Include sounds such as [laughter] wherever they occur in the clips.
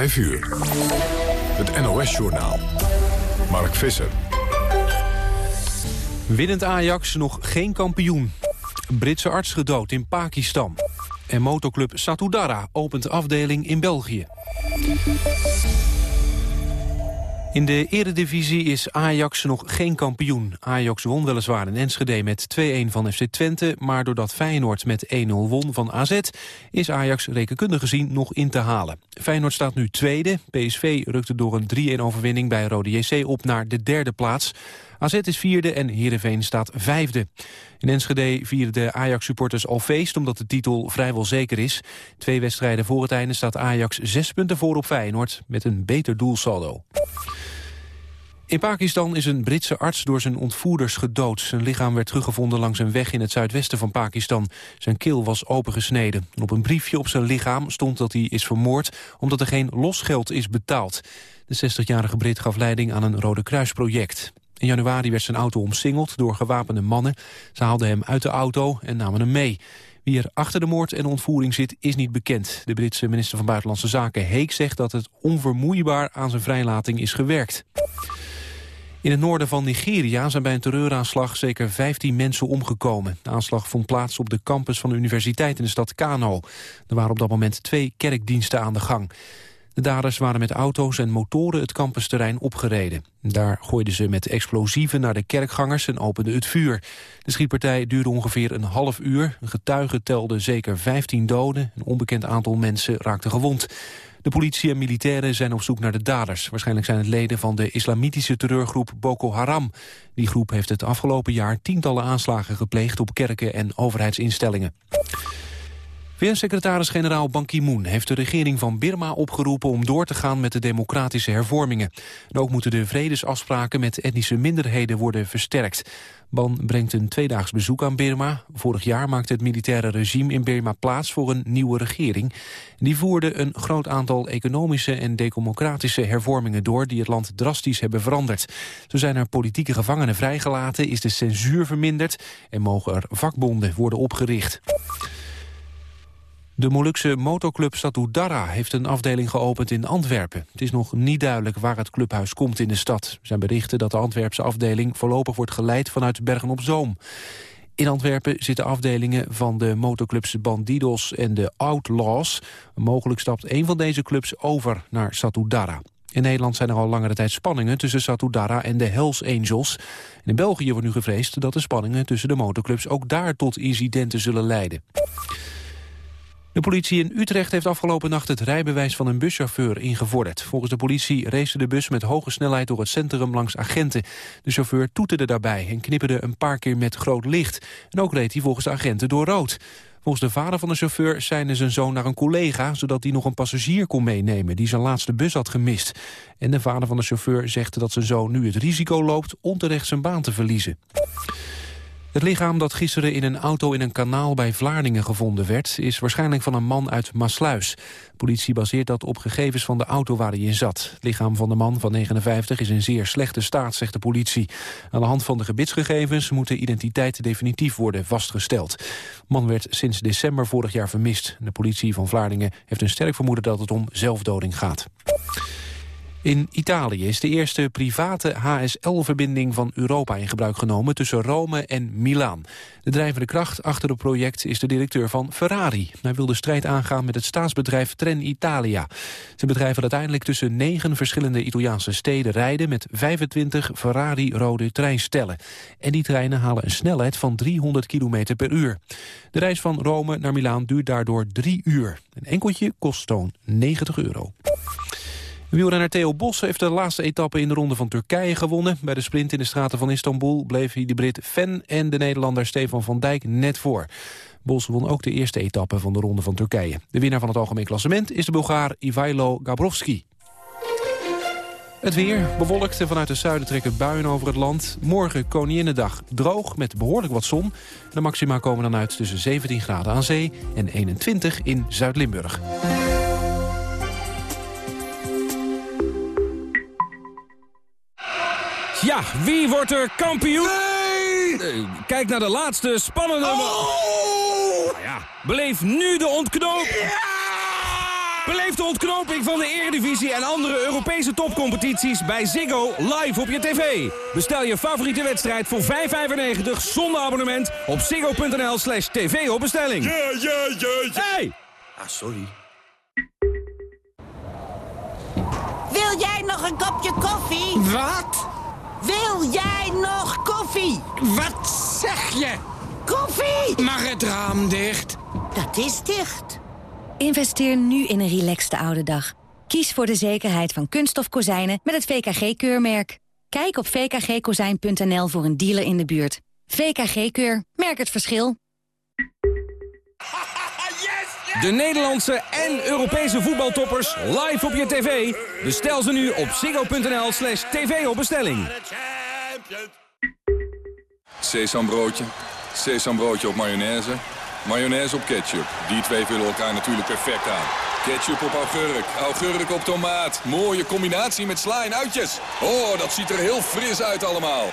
5 uur. Het NOS-journaal. Mark Visser. Winnend Ajax nog geen kampioen. Britse arts gedood in Pakistan. En motoclub Satudara opent afdeling in België. In de eredivisie is Ajax nog geen kampioen. Ajax won weliswaar in Enschede met 2-1 van FC Twente... maar doordat Feyenoord met 1-0 won van AZ... is Ajax rekenkundig gezien nog in te halen. Feyenoord staat nu tweede. PSV rukte door een 3-1-overwinning bij Rode JC op naar de derde plaats. AZ is vierde en Heerenveen staat vijfde. In Enschede vieren de Ajax-supporters al feest omdat de titel vrijwel zeker is. Twee wedstrijden voor het einde staat Ajax zes punten voor op Feyenoord... met een beter doelsaldo. In Pakistan is een Britse arts door zijn ontvoerders gedood. Zijn lichaam werd teruggevonden langs een weg in het zuidwesten van Pakistan. Zijn keel was opengesneden. En op een briefje op zijn lichaam stond dat hij is vermoord... omdat er geen losgeld is betaald. De 60-jarige Brit gaf leiding aan een Rode Kruisproject. In januari werd zijn auto omsingeld door gewapende mannen. Ze haalden hem uit de auto en namen hem mee. Wie er achter de moord en ontvoering zit, is niet bekend. De Britse minister van Buitenlandse Zaken Heek zegt dat het onvermoeibaar aan zijn vrijlating is gewerkt. In het noorden van Nigeria zijn bij een terreuraanslag zeker 15 mensen omgekomen. De aanslag vond plaats op de campus van de universiteit in de stad Kano. Er waren op dat moment twee kerkdiensten aan de gang. De daders waren met auto's en motoren het campusterrein opgereden. Daar gooiden ze met explosieven naar de kerkgangers en openden het vuur. De schietpartij duurde ongeveer een half uur. Een getuige telde zeker 15 doden. Een onbekend aantal mensen raakte gewond. De politie en militairen zijn op zoek naar de daders. Waarschijnlijk zijn het leden van de islamitische terreurgroep Boko Haram. Die groep heeft het afgelopen jaar tientallen aanslagen gepleegd op kerken en overheidsinstellingen. VN-secretaris-generaal Ban Ki-moon heeft de regering van Birma opgeroepen om door te gaan met de democratische hervormingen. En ook moeten de vredesafspraken met etnische minderheden worden versterkt. Ban brengt een tweedaags bezoek aan Birma. Vorig jaar maakte het militaire regime in Birma plaats voor een nieuwe regering. Die voerde een groot aantal economische en democratische hervormingen door... die het land drastisch hebben veranderd. Zo zijn er politieke gevangenen vrijgelaten, is de censuur verminderd... en mogen er vakbonden worden opgericht. De Molukse motoclub Satudara heeft een afdeling geopend in Antwerpen. Het is nog niet duidelijk waar het clubhuis komt in de stad. Er zijn berichten dat de Antwerpse afdeling voorlopig wordt geleid vanuit Bergen-op-Zoom. In Antwerpen zitten afdelingen van de motoclubs Bandidos en de Outlaws. Mogelijk stapt een van deze clubs over naar Satudara. In Nederland zijn er al langere tijd spanningen tussen Satudara en de Hells Angels. in België wordt nu gevreesd dat de spanningen tussen de motoclubs ook daar tot incidenten zullen leiden. De politie in Utrecht heeft afgelopen nacht het rijbewijs van een buschauffeur ingevorderd. Volgens de politie race de bus met hoge snelheid door het centrum langs agenten. De chauffeur toeterde daarbij en knipperde een paar keer met groot licht. En ook reed hij volgens de agenten door rood. Volgens de vader van de chauffeur seinde zijn zoon naar een collega... zodat hij nog een passagier kon meenemen die zijn laatste bus had gemist. En de vader van de chauffeur zegt dat zijn zoon nu het risico loopt... onterecht zijn baan te verliezen. Het lichaam dat gisteren in een auto in een kanaal bij Vlaardingen gevonden werd... is waarschijnlijk van een man uit Maasluis. politie baseert dat op gegevens van de auto waar hij in zat. Het lichaam van de man van 59 is in zeer slechte staat, zegt de politie. Aan de hand van de gebitsgegevens moet de identiteit definitief worden vastgesteld. De man werd sinds december vorig jaar vermist. De politie van Vlaardingen heeft een sterk vermoeden dat het om zelfdoding gaat. In Italië is de eerste private HSL-verbinding van Europa in gebruik genomen tussen Rome en Milaan. De drijvende kracht achter het project is de directeur van Ferrari. Hij wil de strijd aangaan met het staatsbedrijf Trenitalia. Ze bedrijven uiteindelijk tussen negen verschillende Italiaanse steden rijden met 25 Ferrari-rode treinstellen. En die treinen halen een snelheid van 300 km per uur. De reis van Rome naar Milaan duurt daardoor drie uur. Een enkeltje kost zo'n 90 euro. Wielrenner Theo Bos heeft de laatste etappe in de ronde van Turkije gewonnen. Bij de sprint in de straten van Istanbul bleef hij de Brit Fen en de Nederlander Stefan van Dijk net voor. Bos won ook de eerste etappe van de ronde van Turkije. De winnaar van het algemeen klassement is de Bulgaar Ivailo Gabrovski. Het weer bewolkt en vanuit het zuiden trekken buien over het land. Morgen Koninginnedag droog met behoorlijk wat zon. De maxima komen dan uit tussen 17 graden aan zee en 21 in Zuid-Limburg. Ja, wie wordt er kampioen? Nee! kijk naar de laatste spannende... Oh! Nou ja, beleef nu de ontknoping. Ja! Beleef Beleef de ontknoping van de Eredivisie en andere Europese topcompetities bij Ziggo live op je tv. Bestel je favoriete wedstrijd voor 5,95 zonder abonnement op ziggo.nl slash tv op bestelling. Ja, ja, ja, ja. Hey! Ah, sorry. Wil jij nog een kopje koffie? Wat? Wil jij nog koffie? Wat zeg je? Koffie! Mag het raam dicht? Dat is dicht. Investeer nu in een relaxte oude dag. Kies voor de zekerheid van kunststof kozijnen met het VKG-keurmerk. Kijk op vkgkozijn.nl voor een dealer in de buurt. VKG-keur. Merk het verschil. De Nederlandse en Europese voetbaltoppers live op je tv. Bestel ze nu op ziggo.nl slash tv op bestelling. Sesambroodje, sesambroodje op mayonaise, mayonaise op ketchup. Die twee vullen elkaar natuurlijk perfect aan. Ketchup op augurk, augurk op tomaat. Mooie combinatie met sla en uitjes. Oh, dat ziet er heel fris uit allemaal.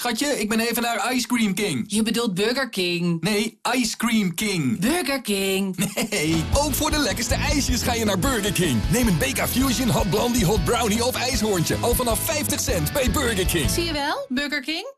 Schatje, ik ben even naar Ice Cream King. Je bedoelt Burger King. Nee, Ice Cream King. Burger King. Nee, ook voor de lekkerste ijsjes ga je naar Burger King. Neem een BK Fusion, Hot Blondie, Hot Brownie of IJshoorntje. Al vanaf 50 cent bij Burger King. Zie je wel, Burger King?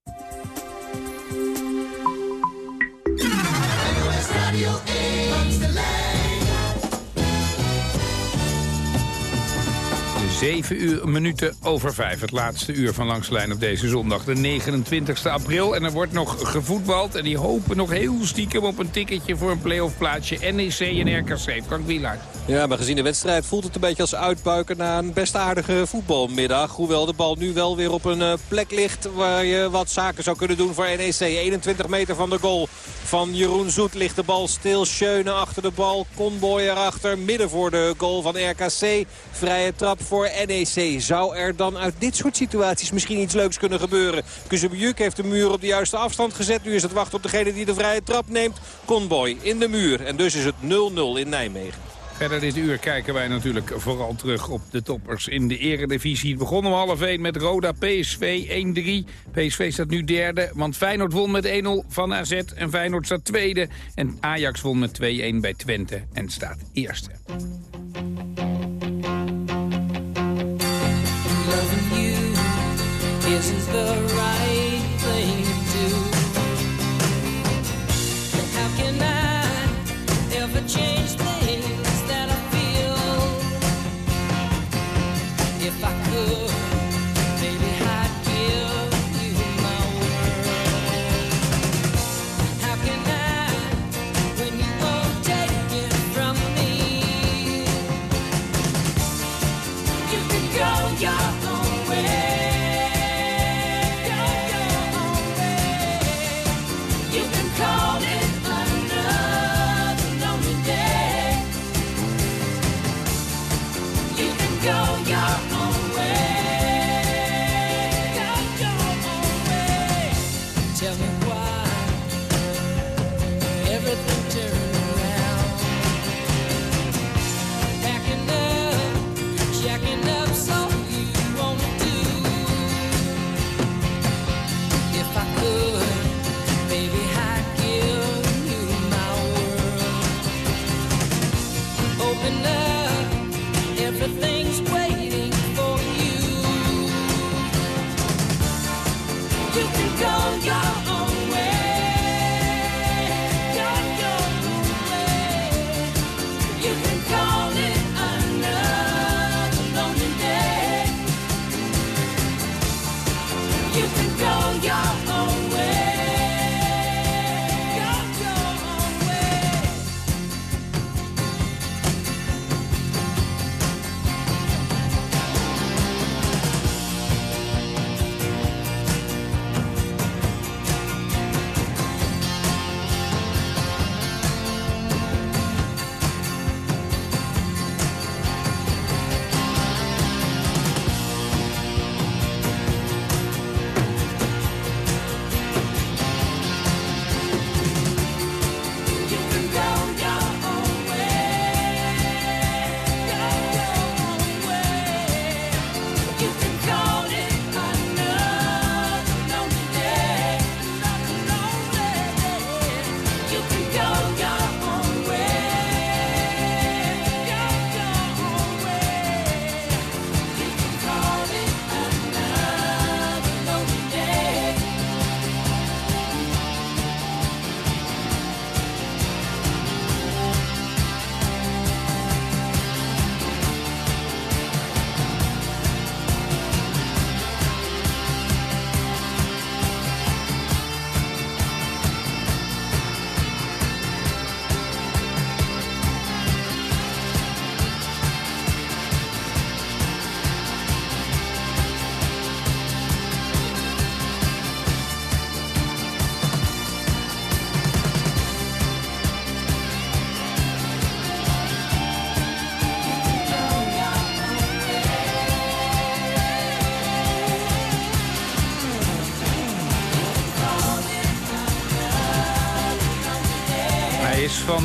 Zeven uur minuten over vijf. Het laatste uur van Langslijn op deze zondag, de 29 april. En er wordt nog gevoetbald. En die hopen nog heel stiekem op een ticketje voor een playoff plaatsje. NEC en RKC. Frank Wielaert. Ja, maar gezien de wedstrijd voelt het een beetje als uitbuiken na een best aardige voetbalmiddag. Hoewel de bal nu wel weer op een eh, plek ligt waar je wat zaken zou kunnen doen voor NEC. 21 meter van de goal van Jeroen Zoet ligt de bal stil. Schöne achter de bal, Conboy erachter. Midden voor de goal van RKC. Vrije trap voor NEC. Zou er dan uit dit soort situaties misschien iets leuks kunnen gebeuren? Kuzebujuk heeft de muur op de juiste afstand gezet. Nu is het wachten op degene die de vrije trap neemt. Conboy in de muur. En dus is het 0-0 in Nijmegen. Verder dit uur kijken wij natuurlijk vooral terug op de toppers in de eredivisie. Het begon om half 1 met Roda PSV 1-3. PSV staat nu derde, want Feyenoord won met 1-0 van AZ en Feyenoord staat tweede. En Ajax won met 2-1 bij Twente en staat eerste. Isn't the right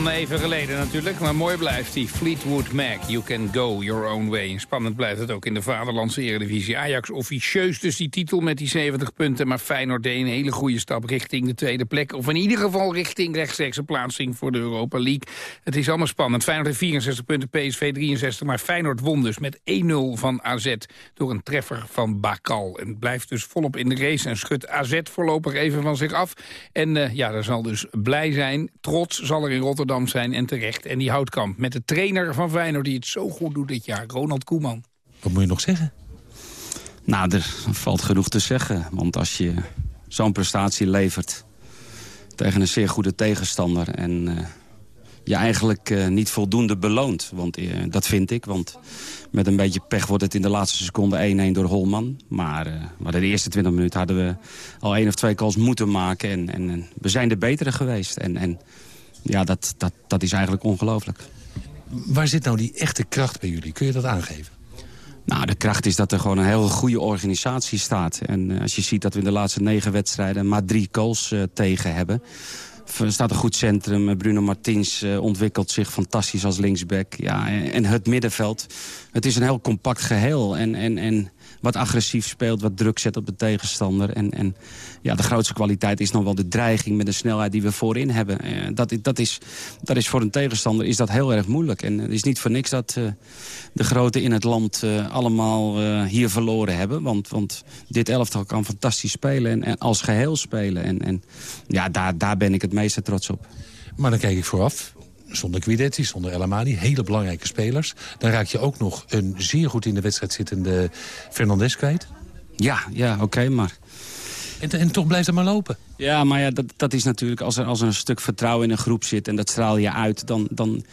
even geleden natuurlijk, maar mooi blijft die Fleetwood Mac. You can go your own way. En spannend blijft het ook in de vaderlandse eredivisie. Ajax officieus dus die titel met die 70 punten... maar Feyenoord deed een hele goede stap richting de tweede plek. Of in ieder geval richting rechtstreekse plaatsing voor de Europa League. Het is allemaal spannend. Feyenoord heeft 64 punten, PSV 63. Maar Feyenoord won dus met 1-0 van AZ door een treffer van Bakal. En blijft dus volop in de race en schudt AZ voorlopig even van zich af. En eh, ja, daar zal dus blij zijn, trots zal er in Rotterdam zijn en terecht. En die houtkamp met de trainer van Feyenoord die het zo goed doet dit jaar, Ronald Koeman. Wat moet je nog zeggen? Nou, er valt genoeg te zeggen. Want als je zo'n prestatie levert tegen een zeer goede tegenstander... en eh, je eigenlijk eh, niet voldoende beloont, want eh, dat vind ik. Want met een beetje pech wordt het in de laatste seconde 1-1 door Holman. Maar, eh, maar de eerste 20 minuten hadden we al één of twee calls moeten maken. En, en, en we zijn de betere geweest. En, en ja, dat, dat, dat is eigenlijk ongelooflijk. Waar zit nou die echte kracht bij jullie? Kun je dat aangeven? Nou, de kracht is dat er gewoon een heel goede organisatie staat. En eh, als je ziet dat we in de laatste negen wedstrijden maar drie goals eh, tegen hebben... Er staat een goed centrum. Bruno Martins eh, ontwikkelt zich fantastisch als linksback. Ja, en, en het middenveld. Het is een heel compact geheel. En, en, en wat agressief speelt, wat druk zet op de tegenstander. En, en ja, de grootste kwaliteit is nog wel de dreiging met de snelheid die we voorin hebben. Eh, dat, dat, is, dat is voor een tegenstander is dat heel erg moeilijk. En het is niet voor niks dat eh, de grote in het land eh, allemaal hier verloren hebben. Want, want dit elftal kan fantastisch spelen en, en als geheel spelen. En, en ja, daar, daar ben ik het meeste trots op. Maar dan kijk ik vooraf. Zonder Guidetti, zonder El Amadi, hele belangrijke spelers. Dan raak je ook nog een zeer goed in de wedstrijd zittende Fernandes kwijt. Ja, ja oké, maar... En, en toch blijft het maar lopen. Ja, maar ja, dat, dat is natuurlijk als er, als er een stuk vertrouwen in een groep zit... en dat straal je uit, dan, dan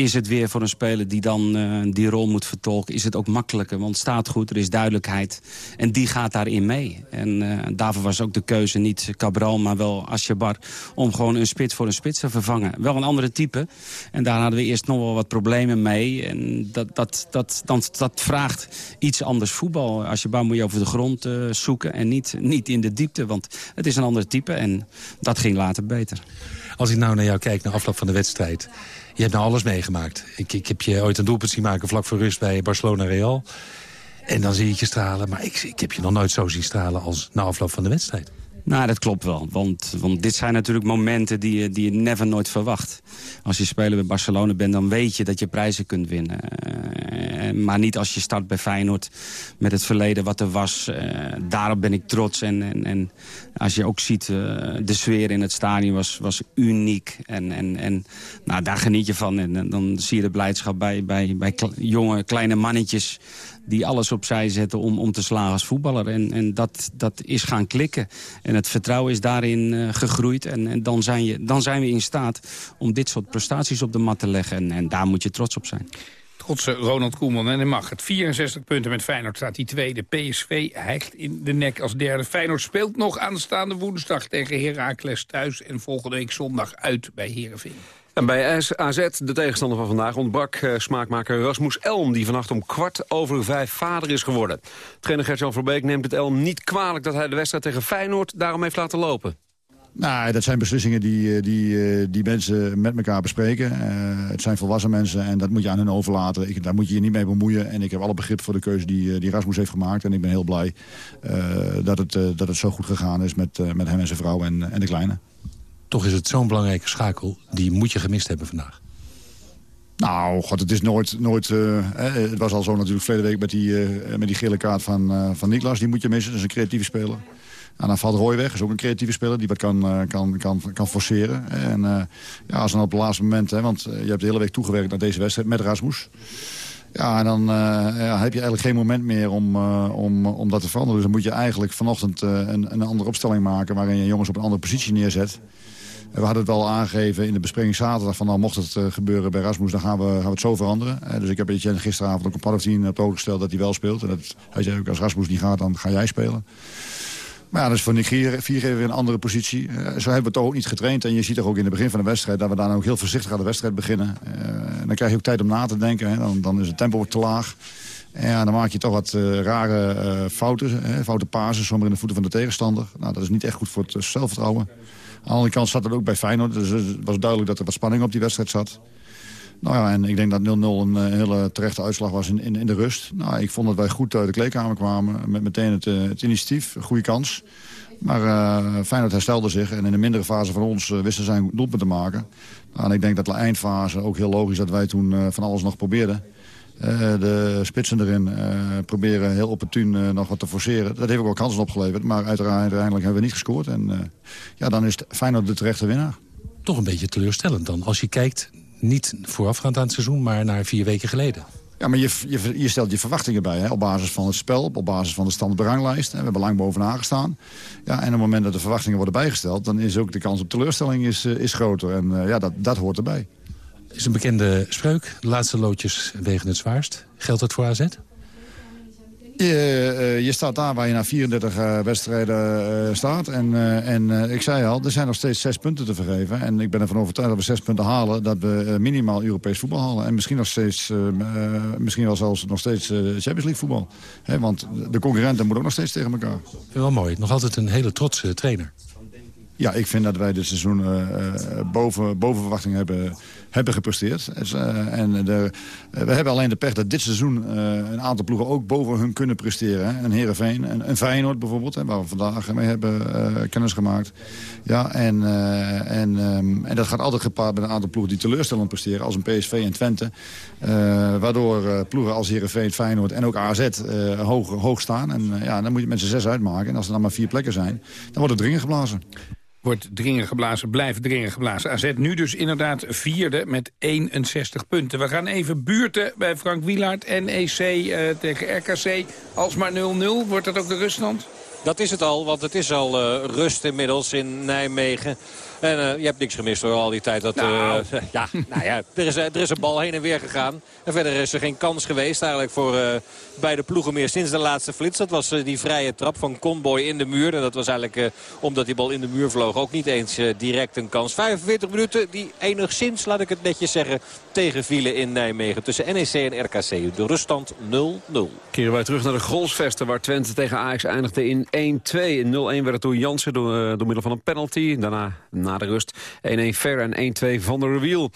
is het weer voor een speler die dan eh, die rol moet vertolken... is het ook makkelijker, want het staat goed, er is duidelijkheid. En die gaat daarin mee. En uh, daarvoor was ook de keuze niet Cabral, maar wel Asjabar... om gewoon een spits voor een spits te vervangen. Wel een andere type. En daar hadden we eerst nog wel wat problemen mee. En dat, dat, dat, dat, dat vraagt iets anders voetbal. Asjabar moet je over de grond uh, zoeken en niet, niet in de diepte. Want het is een ander type en dat ging later beter. Als ik nou naar jou kijk, naar afloop van de wedstrijd... je hebt nou alles meegemaakt. Ik, ik heb je ooit een doelpunt zien maken vlak voor rust bij Barcelona Real. En dan zie ik je stralen. Maar ik, ik heb je nog nooit zo zien stralen als na afloop van de wedstrijd. Nou, dat klopt wel. Want, want dit zijn natuurlijk momenten die je, die je never nooit verwacht. Als je speler bij Barcelona bent, dan weet je dat je prijzen kunt winnen. Uh, maar niet als je start bij Feyenoord met het verleden wat er was. Uh, daarop ben ik trots. En, en, en als je ook ziet, de sfeer in het stadion was, was uniek. En, en, en nou, daar geniet je van. En, en dan zie je de blijdschap bij, bij, bij jonge, kleine mannetjes die alles opzij zetten om, om te slagen als voetballer. En, en dat, dat is gaan klikken. En het vertrouwen is daarin uh, gegroeid. En, en dan, zijn je, dan zijn we in staat om dit soort prestaties op de mat te leggen. En, en daar moet je trots op zijn. Trotse Ronald Koeman. En hij mag het. 64 punten met Feyenoord staat die tweede. PSV hijgt in de nek als derde. Feyenoord speelt nog aanstaande woensdag tegen Heracles thuis. En volgende week zondag uit bij Heerenveen. En bij AZ, de tegenstander van vandaag, ontbrak uh, smaakmaker Rasmus Elm... die vannacht om kwart over vijf vader is geworden. Trainer Gert-Jan Verbeek neemt het Elm niet kwalijk... dat hij de wedstrijd tegen Feyenoord daarom heeft laten lopen. Nou, dat zijn beslissingen die, die, die mensen met elkaar bespreken. Het zijn volwassen mensen en dat moet je aan hen overlaten. Ik, daar moet je je niet mee bemoeien. En ik heb alle begrip voor de keuze die, die Rasmus heeft gemaakt. En ik ben heel blij dat, het, dat het zo goed gegaan is met, met hem en zijn vrouw en, en de kleine. Toch is het zo'n belangrijke schakel, die moet je gemist hebben vandaag. Nou, god, het is nooit... nooit uh, het was al zo natuurlijk verleden week met die, uh, met die gele kaart van, uh, van Niklas. Die moet je missen, dat is een creatieve speler. En dan valt Roy weg, is ook een creatieve speler die wat kan, kan, kan, kan forceren. En ja, als dan op het laatste moment, hè, want je hebt de hele week toegewerkt naar deze wedstrijd met Rasmus. Ja, en dan ja, heb je eigenlijk geen moment meer om, om, om dat te veranderen. Dus dan moet je eigenlijk vanochtend een, een andere opstelling maken... waarin je jongens op een andere positie neerzet. We hadden het wel aangegeven in de bespreking zaterdag... van nou, mocht het uh, gebeuren bij Rasmus, dan gaan we, gaan we het zo veranderen. Uh, dus ik heb Etienne gisteravond ook een kwart of tien op het gesteld dat hij wel speelt. En dat, hij zei ook, als Rasmus niet gaat, dan ga jij spelen. Maar ja, dat is voor Nigier vier weer een andere positie. Zo hebben we toch ook niet getraind. En je ziet toch ook in het begin van de wedstrijd... dat we daar ook heel voorzichtig aan de wedstrijd beginnen. dan krijg je ook tijd om na te denken. Dan, dan is het tempo te laag. En ja, dan maak je toch wat rare fouten. Hè, foute pases, zomaar in de voeten van de tegenstander. Nou, dat is niet echt goed voor het zelfvertrouwen. De andere kant zat het ook bij Feyenoord. Dus het was duidelijk dat er wat spanning op die wedstrijd zat. Nou ja, en ik denk dat 0-0 een eh, hele terechte uitslag was in, in, de rust. Nou, ik vond dat wij goed uit de kleedkamer kwamen. Met meteen het, eh, het initiatief, een goede kans. Maar uh, Feyenoord herstelde zich en in de mindere fase van ons wisten zijn doelpunt te maken. Nou, en ik denk dat de eindfase ook heel logisch dat wij toen van alles nog probeerden. De spitsen erin proberen heel opportun nog wat te forceren. Dat heeft ook wel kansen opgeleverd, maar uiteindelijk hebben we niet gescoord. En ja, dan is Feyenoord de terechte winnaar. Toch een beetje teleurstellend dan, als je kijkt niet voorafgaand aan het seizoen, maar naar vier weken geleden. Ja, maar je, je, je stelt je verwachtingen bij, hè, op basis van het spel, op basis van de stand op de ranglijst. We hebben lang bovenaan gestaan. Ja, en op het moment dat de verwachtingen worden bijgesteld... dan is ook de kans op teleurstelling is, is groter. En uh, ja, dat, dat hoort erbij. Is een bekende spreuk. De laatste loodjes wegen het zwaarst. Geldt dat voor AZ? Je, uh, je, staat daar waar je na 34 uh, wedstrijden uh, staat. En, en ik zei al, er zijn nog steeds zes punten te vergeven. En ik ben ervan overtuigd dat we zes punten halen. Dat we minimaal Europees voetbal halen. En misschien, nog steeds, misschien wel zelfs nog steeds Champions League voetbal. He, want de concurrenten moeten ook nog steeds tegen elkaar. Wel mooi. Nog altijd een hele trotse trainer. Ja, ik vind dat wij dit seizoen boven, boven verwachting hebben hebben gepresteerd. en de, we hebben alleen de pech dat dit seizoen een aantal ploegen ook boven hun kunnen presteren. Een Heerenveen, een, een Feyenoord bijvoorbeeld, hè, waar we vandaag mee hebben kennis gemaakt. Ja, en, en, um, en dat gaat altijd gepaard met een aantal ploegen die teleurstellend presteren. Als een PSV en Twente. waardoor ploegen als Heerenveen, Feyenoord en ook AZ hoog, hoog staan. En ja, dan moet je met z'n zes uitmaken. En als er dan maar vier plekken zijn, dan wordt het dringend geblazen wordt dringen geblazen, blijft dringen geblazen. AZ nu dus inderdaad vierde met 61 punten. We gaan even buurten bij Frank Wielaert, NEC uh, tegen RKC. Als maar 0-0, wordt dat ook de ruststand? Dat is het al, want het is al uh, rust inmiddels in Nijmegen. En uh, je hebt niks gemist hoor, al die tijd. Dat, nou. Uh, ja, [laughs] nou ja, er is, er is een bal heen en weer gegaan. En verder is er geen kans geweest eigenlijk voor uh, beide ploegen meer sinds de laatste flits. Dat was die vrije trap van Conboy in de muur. En dat was eigenlijk, omdat die bal in de muur vloog, ook niet eens direct een kans. 45 minuten die enigszins, laat ik het netjes zeggen, tegenvielen in Nijmegen. Tussen NEC en RKC. De ruststand 0-0. Keren wij terug naar de Grolsvesten waar Twente tegen Ajax eindigde in 1-2. 0-1 werd het door Jansen door, door middel van een penalty. Daarna na de rust 1-1 Ver en 1-2 Van der Wiel.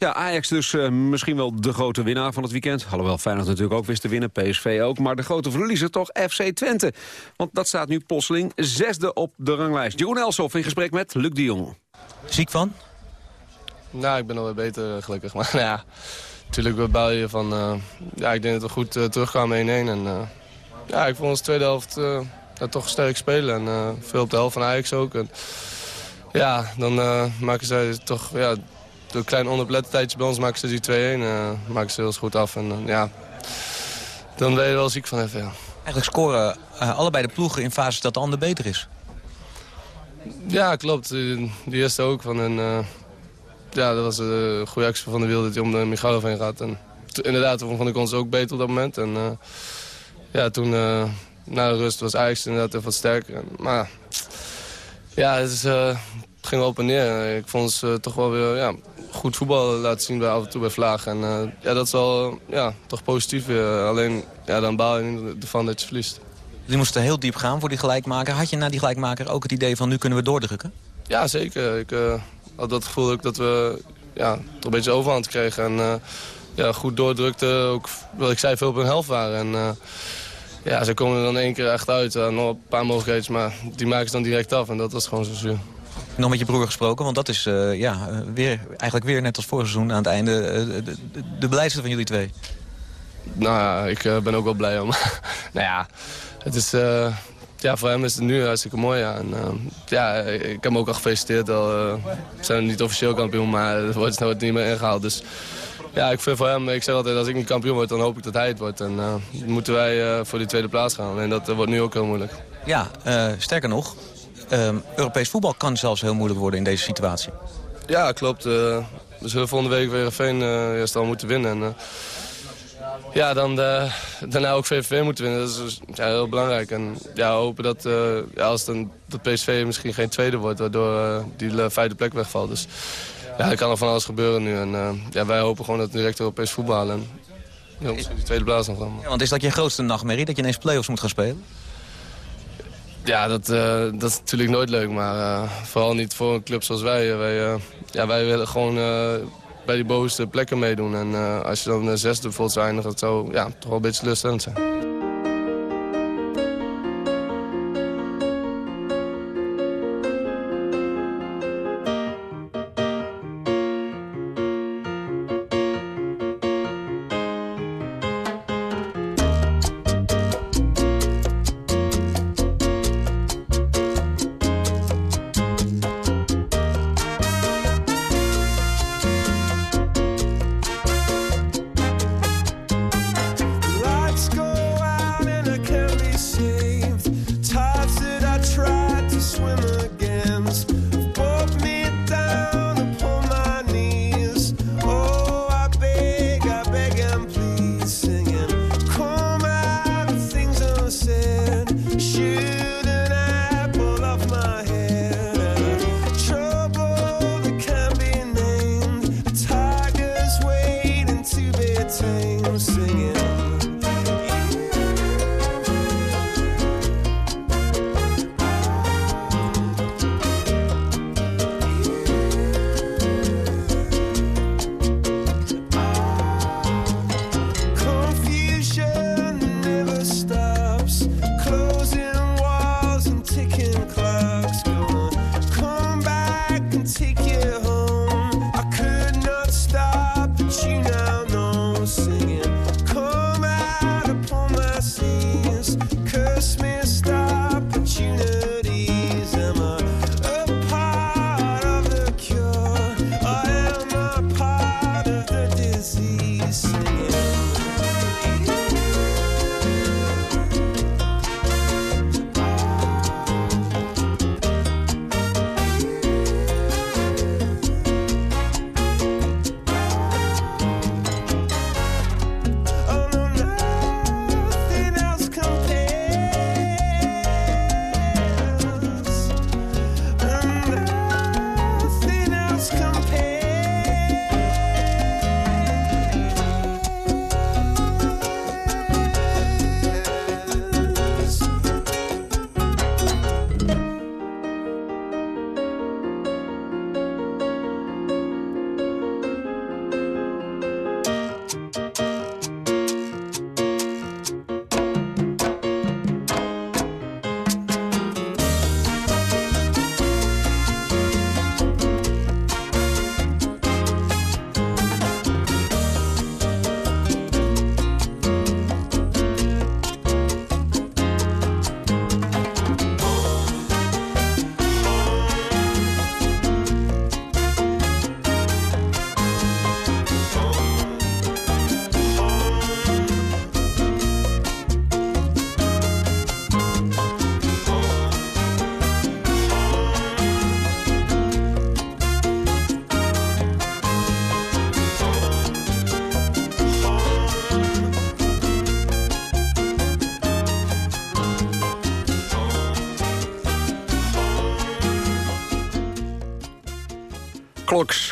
Ja, Ajax dus uh, misschien wel de grote winnaar van het weekend. Alhoewel Feyenoord natuurlijk ook wist te winnen, PSV ook. Maar de grote verliezer toch FC Twente. Want dat staat nu plotseling zesde op de ranglijst. Jeroen Elsoff in gesprek met Luc de Jong. Ziek van? Nou, ik ben alweer beter gelukkig. [laughs] Maar nou ja, natuurlijk bouw je van... Uh, ja, ik denk dat we goed uh, terugkwamen 1-1. En uh, ja, ik vond ons tweede helft toch sterk spelen. En veel op de helft van Ajax ook. En, ja, dan uh, maken zij toch... Ja, door een klein onderbelettetijdje bij ons maken ze die 2-1. Uh, maken ze heel goed af. En uh, ja, dan ben je er wel ziek van even, ja. Eigenlijk scoren allebei de ploegen in fases dat de ander beter is. Ja, klopt. Die eerste ook van een... ja, dat was een goede actie van de wiel dat hij om de Michalov heen gaat. En inderdaad, vond ik ons ook beter op dat moment. En ja, toen na de rust was Ajax inderdaad even wat sterker. Maar ja, het, is, uh, het ging op en neer. Ik vond ze uh, toch wel weer ja, goed voetbal laten zien bij, af en toe bij Vlaag. En uh, ja, dat is wel ja, toch positief weer. Alleen ja, dan baal je ervan dat je verliest. Jullie moesten heel diep gaan voor die gelijkmaker. Had je na die gelijkmaker ook het idee van nu kunnen we doordrukken? Ja, zeker. Ik had dat gevoel ook dat we ja, toch een beetje overhand kregen. En ja, goed doordrukten. Ook wat ik zei, veel op hun helft waren. En, ja, ze komen er dan één keer echt uit. Uh, nog een paar mogelijkheden, maar die maken ze dan direct af. En dat was gewoon zo zuur. Nog met je broer gesproken, want dat is uh, ja, weer, eigenlijk weer net als vorig seizoen aan het einde de, de, van jullie twee. Nou ja, ik ben ook wel blij om. [laughs] nou ja, het is, ja, voor hem is het nu hartstikke mooi. Ja. En, ja, ik heb hem ook al gefeliciteerd. Al, we zijn niet officieel kampioen, maar er wordt snel niet meer ingehaald. Dus ja, ik vind voor hem, ik zeg altijd, als ik een kampioen word, dan hoop ik dat hij het wordt. En uh, moeten wij uh, voor die tweede plaats gaan. En dat uh, wordt nu ook heel moeilijk. Ja, sterker nog, Europees voetbal kan zelfs heel moeilijk worden in deze situatie. Ja, klopt. we zullen volgende week weer een eerst al moeten winnen. En, ja, dan daarna ook VVV moeten winnen. Dat is dus, ja, heel belangrijk. En ja, hopen dat ja, als dan, dat PSV misschien geen tweede wordt, waardoor die vijfde plek wegvalt. Dus ja, er kan er van alles gebeuren nu. En uh, ja, wij hopen gewoon dat we direct Europees voetbal en ja, misschien die tweede plaats nog dan. Ja, want is dat je grootste nachtmerrie, dat je ineens play-offs moet gaan spelen? Ja, dat, eh, dat is natuurlijk nooit leuk, maar eh, vooral niet voor een club zoals wij. Wij, eh, ja, wij willen gewoon eh, bij die bovenste plekken meedoen. En eh, als je dan uh, zesde bijvoorbeeld zou eindigen, dat zou ja, toch wel een beetje teleurstellend zijn.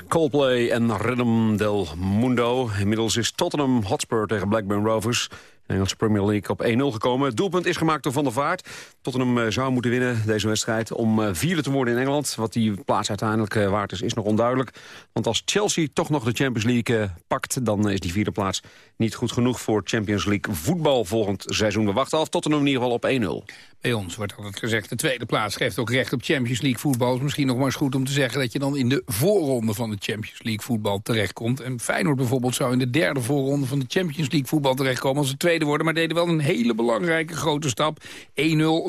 Coldplay en Rhythm del Mundo. Inmiddels is Tottenham Hotspur tegen Blackburn Rovers. De Engelse Premier League op 1-0 gekomen. Doelpunt is gemaakt door Van der Vaart. Tottenham eh, zou moeten winnen deze wedstrijd om eh, vierde te worden in Engeland. Wat die plaats uiteindelijk eh, waard is, is nog onduidelijk. Want als Chelsea toch nog de Champions League pakt... dan is die vierde plaats niet goed genoeg voor Champions League voetbal volgend seizoen. We wachten af Tottenham in ieder geval op 1-0. Bij ons wordt altijd gezegd, de tweede plaats geeft ook recht op Champions League voetbal. Is misschien nog maar eens goed om te zeggen dat je dan in de voorronde van de Champions League voetbal terechtkomt. En Feyenoord bijvoorbeeld zou in de derde voorronde van de Champions League voetbal terechtkomen als ze tweede worden. Maar deden wel een hele belangrijke grote stap. 1-0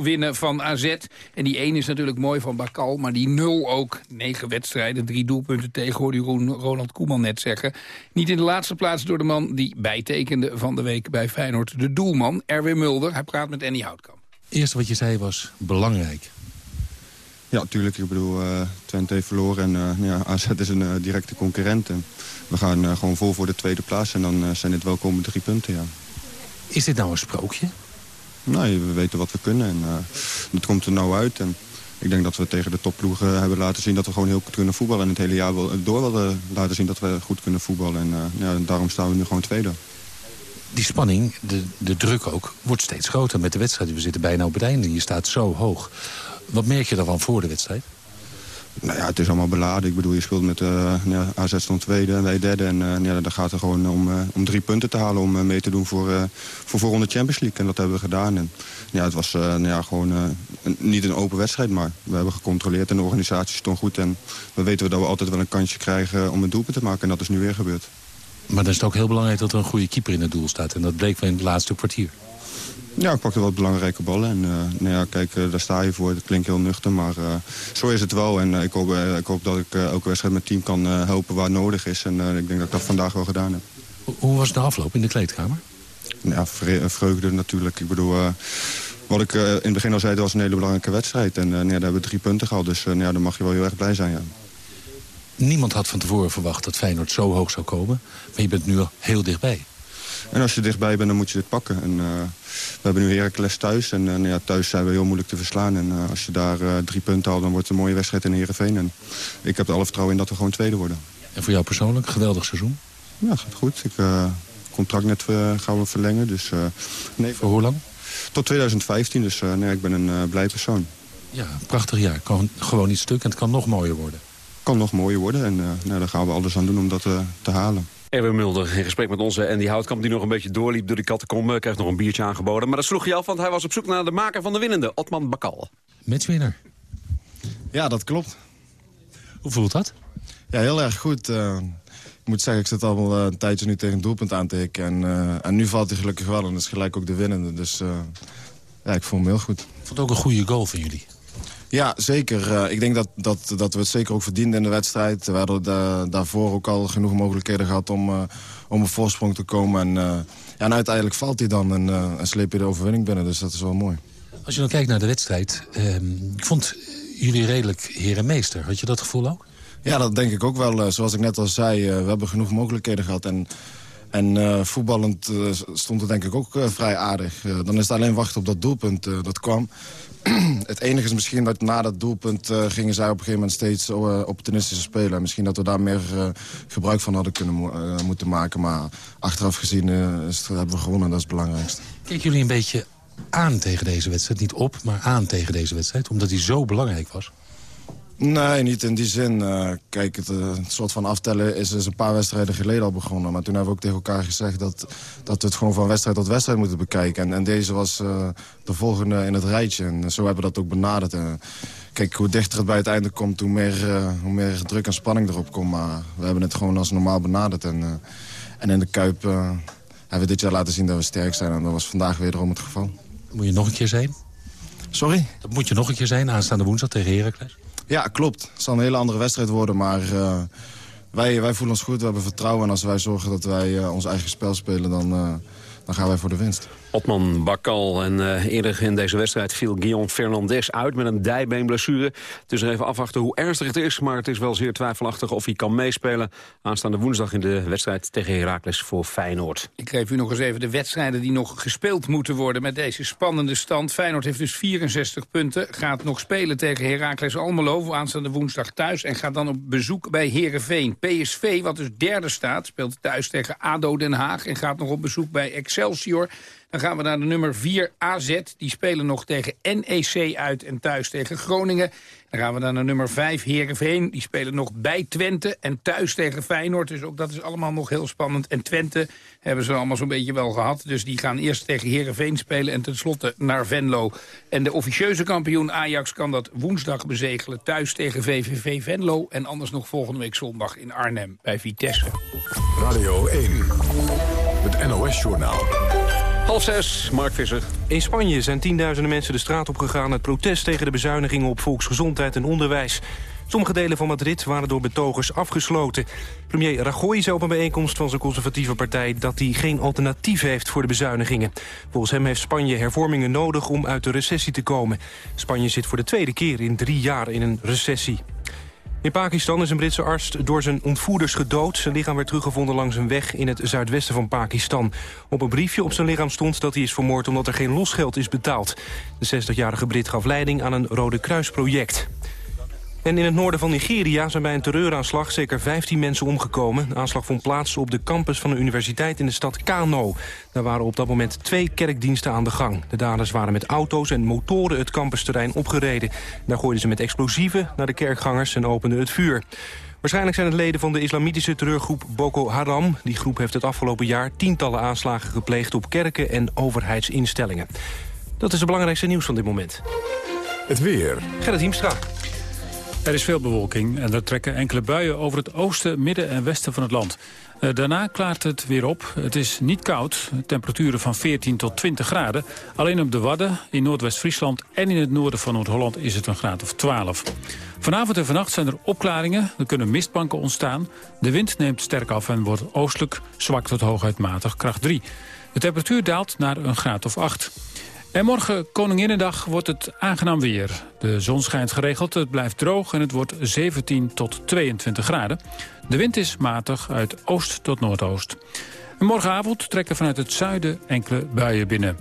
winnen van AZ. En die 1 is natuurlijk mooi van Bakal, maar die 0 ook. Negen wedstrijden, drie doelpunten tegen, hoorde Jeroen Ronald Koeman net zeggen. Niet in de laatste plaats door de man die bijtekende van de week bij Feyenoord. De doelman, Erwin Mulder. Hij praat met Annie Houtkamp. Het eerste wat je zei was belangrijk. Ja, tuurlijk. Ik bedoel, eh, Twente heeft verloren en eh, ja, AZ is een eh, directe concurrent. En we gaan eh, gewoon vol voor de tweede plaats en dan zijn dit welkome drie punten, ja. Is dit nou een sprookje? Nee, we weten wat we kunnen en eh, dat komt er nou uit. En ik denk dat we tegen de topploegen hebben laten zien dat we gewoon heel goed kunnen voetballen. En het hele jaar wel, door willen laten zien dat we goed kunnen voetballen. En eh, ja, daarom staan we nu gewoon tweede. Die spanning, de, de druk ook, wordt steeds groter met de wedstrijd. We zitten bijna op het einde. Je staat zo hoog. Wat merk je daarvan voor de wedstrijd? Nou ja, het is allemaal beladen. Ik bedoel, je speelt met uh, ja, AZ stond tweede en wij derde. En uh, ja, dan gaat het gewoon om, uh, om drie punten te halen om mee te doen voor, voor voorronde Champions League. En dat hebben we gedaan. En ja, het was nou ja, gewoon niet een open wedstrijd, maar we hebben gecontroleerd en de organisatie stond goed. En we weten dat we altijd wel een kansje krijgen om een doelpunt te maken. En dat is nu weer gebeurd. Maar dan is het ook heel belangrijk dat er een goede keeper in het doel staat. En dat bleek wel in het laatste kwartier. Ja, ik pakte wel belangrijke ballen. En uh, nou ja, kijk, uh, daar sta je voor. Dat klinkt heel nuchter, maar uh, zo is het wel. En ik, hoop, ik hoop dat ik elke wedstrijd met team kan helpen waar nodig is. En ik denk dat ik dat vandaag wel gedaan heb. Hoe was de afloop in de kleedkamer? Ja, vreugde natuurlijk. Ik bedoel, wat ik in het begin al zei, dat was een hele belangrijke wedstrijd. En ja, daar hebben we drie punten gehad. Dus ja, dan mag je wel heel erg blij zijn, ja. Niemand had van tevoren verwacht dat Feyenoord zo hoog zou komen. Maar je bent nu al heel dichtbij. En als je dichtbij bent, dan moet je dit pakken. En, uh, we hebben nu Heracles thuis. En uh, ja, thuis zijn we heel moeilijk te verslaan. En uh, als je daar drie punten haalt, dan wordt het een mooie wedstrijd in Heerenveen. En ik heb er alle vertrouwen in dat we gewoon tweede worden. En voor jou persoonlijk, geweldig seizoen? Ja, gaat goed. Ik, contract net gaan we verlengen. Dus, nee, voor hoe lang? Tot 2015, dus nee, ik ben een blij persoon. Ja, prachtig jaar. Kan gewoon niet stuk en het kan nog mooier worden. Kan nog mooier worden en nou, daar gaan we alles aan doen om dat te halen. Erwin Mulder in gesprek met onze Andy Houtkamp... die nog een beetje doorliep door die kattenkom. Krijgt nog een biertje aangeboden. Maar dat sloeg je af, want hij was op zoek naar de maker van de winnende. Otman Bakal. Matchwinner. Ja, dat klopt. Hoe voelt dat? Ja, heel erg goed. Uh, ik moet zeggen, ik zit al een tijdje nu tegen een doelpunt aan te hikken. En, uh, en nu valt hij gelukkig wel en dat is gelijk ook de winnende. Dus uh, ja, ik voel me heel goed. Ik vond het ook een goede goal van jullie. Ja, zeker. Uh, ik denk dat, dat, dat we het zeker ook verdienden in de wedstrijd. We hadden da daarvoor ook al genoeg mogelijkheden gehad om, uh, om een voorsprong te komen. En, uh, ja, en uiteindelijk valt hij dan en, en sleep je de overwinning binnen. Dus dat is wel mooi. Als je dan kijkt naar de wedstrijd... Ehm, ik vond jullie redelijk herenmeester. Had je dat gevoel ook? Ja, dat denk ik ook wel. zoals ik net al zei, we hebben genoeg mogelijkheden gehad. En, en uh, voetballend uh, stond het denk ik ook uh, vrij aardig. dan is het alleen wachten op dat doelpunt. dat kwam. [clears throat] het enige is misschien dat na dat doelpunt uh, gingen zij op een gegeven moment steeds uh, opportunistische spelen. Misschien dat we daar meer uh, gebruik van hadden kunnen mo moeten maken. Maar achteraf gezien hebben we gewonnen en dat is het belangrijkste. Kijk jullie een beetje aan tegen deze wedstrijd? Niet op, maar aan tegen deze wedstrijd? Omdat die zo belangrijk was? Nee, niet in die zin. Uh, kijk, het, uh, het, soort van aftellen is dus een paar wedstrijden geleden al begonnen. Maar toen hebben we ook tegen elkaar gezegd dat, dat we het gewoon van wedstrijd tot wedstrijd moeten bekijken. En, en deze was uh, de volgende in het rijtje. En zo hebben we dat ook benaderd. kijk, hoe dichter het bij het einde komt, hoe meer, hoe meer druk en spanning erop komt. Maar we hebben het gewoon als normaal benaderd. En, en in de Kuip hebben we dit jaar laten zien dat we sterk zijn. En dat was vandaag wederom het geval. Moet je nog een keer zijn? Sorry? Dat moet je nog een keer zijn, aanstaande woensdag tegen Heracles? Ja, klopt. Het zal een hele andere wedstrijd worden, maar uh, wij, wij voelen ons goed. We hebben vertrouwen en als wij zorgen dat wij uh, ons eigen spel spelen, dan, uh, dan gaan wij voor de winst. Otman Bakal. En uh, eerder in deze wedstrijd viel Guillaume Fernandes uit met een dijbeenblessure. Dus er even afwachten hoe ernstig het is. Maar het is wel zeer twijfelachtig of hij kan meespelen. Aanstaande woensdag in de wedstrijd tegen Heracles voor Feyenoord. Ik geef u nog eens even de wedstrijden die nog gespeeld moeten worden... met deze spannende stand. Feyenoord heeft dus 64 punten. Gaat nog spelen tegen Heracles Almelo aanstaande woensdag thuis. En gaat dan op bezoek bij Herenveen. PSV, wat dus derde staat, speelt thuis tegen ADO Den Haag... en gaat nog op bezoek bij Excelsior... Dan gaan we naar de nummer 4 AZ. Die spelen nog tegen NEC uit en thuis tegen Groningen. Dan gaan we naar de nummer 5 Heerenveen. Die spelen nog bij Twente en thuis tegen Feyenoord. Dus ook dat is allemaal nog heel spannend. En Twente hebben ze allemaal zo'n beetje wel gehad. Dus die gaan eerst tegen Heerenveen spelen en tenslotte naar Venlo. En de officieuze kampioen Ajax kan dat woensdag bezegelen. Thuis tegen VVV Venlo. En anders nog volgende week zondag in Arnhem bij Vitesse. Radio 1, het NOS-journaal. Half zes, Mark Visser. In Spanje zijn tienduizenden mensen de straat opgegaan... uit protest tegen de bezuinigingen op volksgezondheid en onderwijs. Sommige delen van Madrid waren door betogers afgesloten. Premier Rajoy zei op een bijeenkomst van zijn conservatieve partij... dat hij geen alternatief heeft voor de bezuinigingen. Volgens hem heeft Spanje hervormingen nodig om uit de recessie te komen. Spanje zit voor de tweede keer in drie jaar in een recessie. In Pakistan is een Britse arts door zijn ontvoerders gedood. Zijn lichaam werd teruggevonden langs een weg in het zuidwesten van Pakistan. Op een briefje op zijn lichaam stond dat hij is vermoord... omdat er geen losgeld is betaald. De 60-jarige Brit gaf leiding aan een Rode Kruisproject. En in het noorden van Nigeria zijn bij een terreuraanslag zeker 15 mensen omgekomen. De aanslag vond plaats op de campus van de universiteit in de stad Kano. Daar waren op dat moment twee kerkdiensten aan de gang. De daders waren met auto's en motoren het campusterrein opgereden. Daar gooiden ze met explosieven naar de kerkgangers en openden het vuur. Waarschijnlijk zijn het leden van de islamitische terreurgroep Boko Haram. Die groep heeft het afgelopen jaar tientallen aanslagen gepleegd op kerken en overheidsinstellingen. Dat is het belangrijkste nieuws van dit moment. Het weer. Gerrit Hiemstra. Er is veel bewolking en er trekken enkele buien over het oosten, midden en westen van het land. Eh, Daarna klaart het weer op. Het is niet koud. Temperaturen van 14 tot 20 graden. Alleen op de Wadden, in Noordwest-Friesland en in het noorden van Noord-Holland is het een graad of 12. Vanavond en vannacht zijn er opklaringen. Er kunnen mistbanken ontstaan. De wind neemt sterk af en wordt oostelijk zwak tot hooguit matig kracht 3. De temperatuur daalt naar een graad of 8. En morgen, Koninginnedag, wordt het aangenaam weer. De zon schijnt geregeld, het blijft droog en het wordt 17 tot 22 graden. De wind is matig uit oost tot noordoost. En morgenavond trekken vanuit het zuiden enkele buien binnen.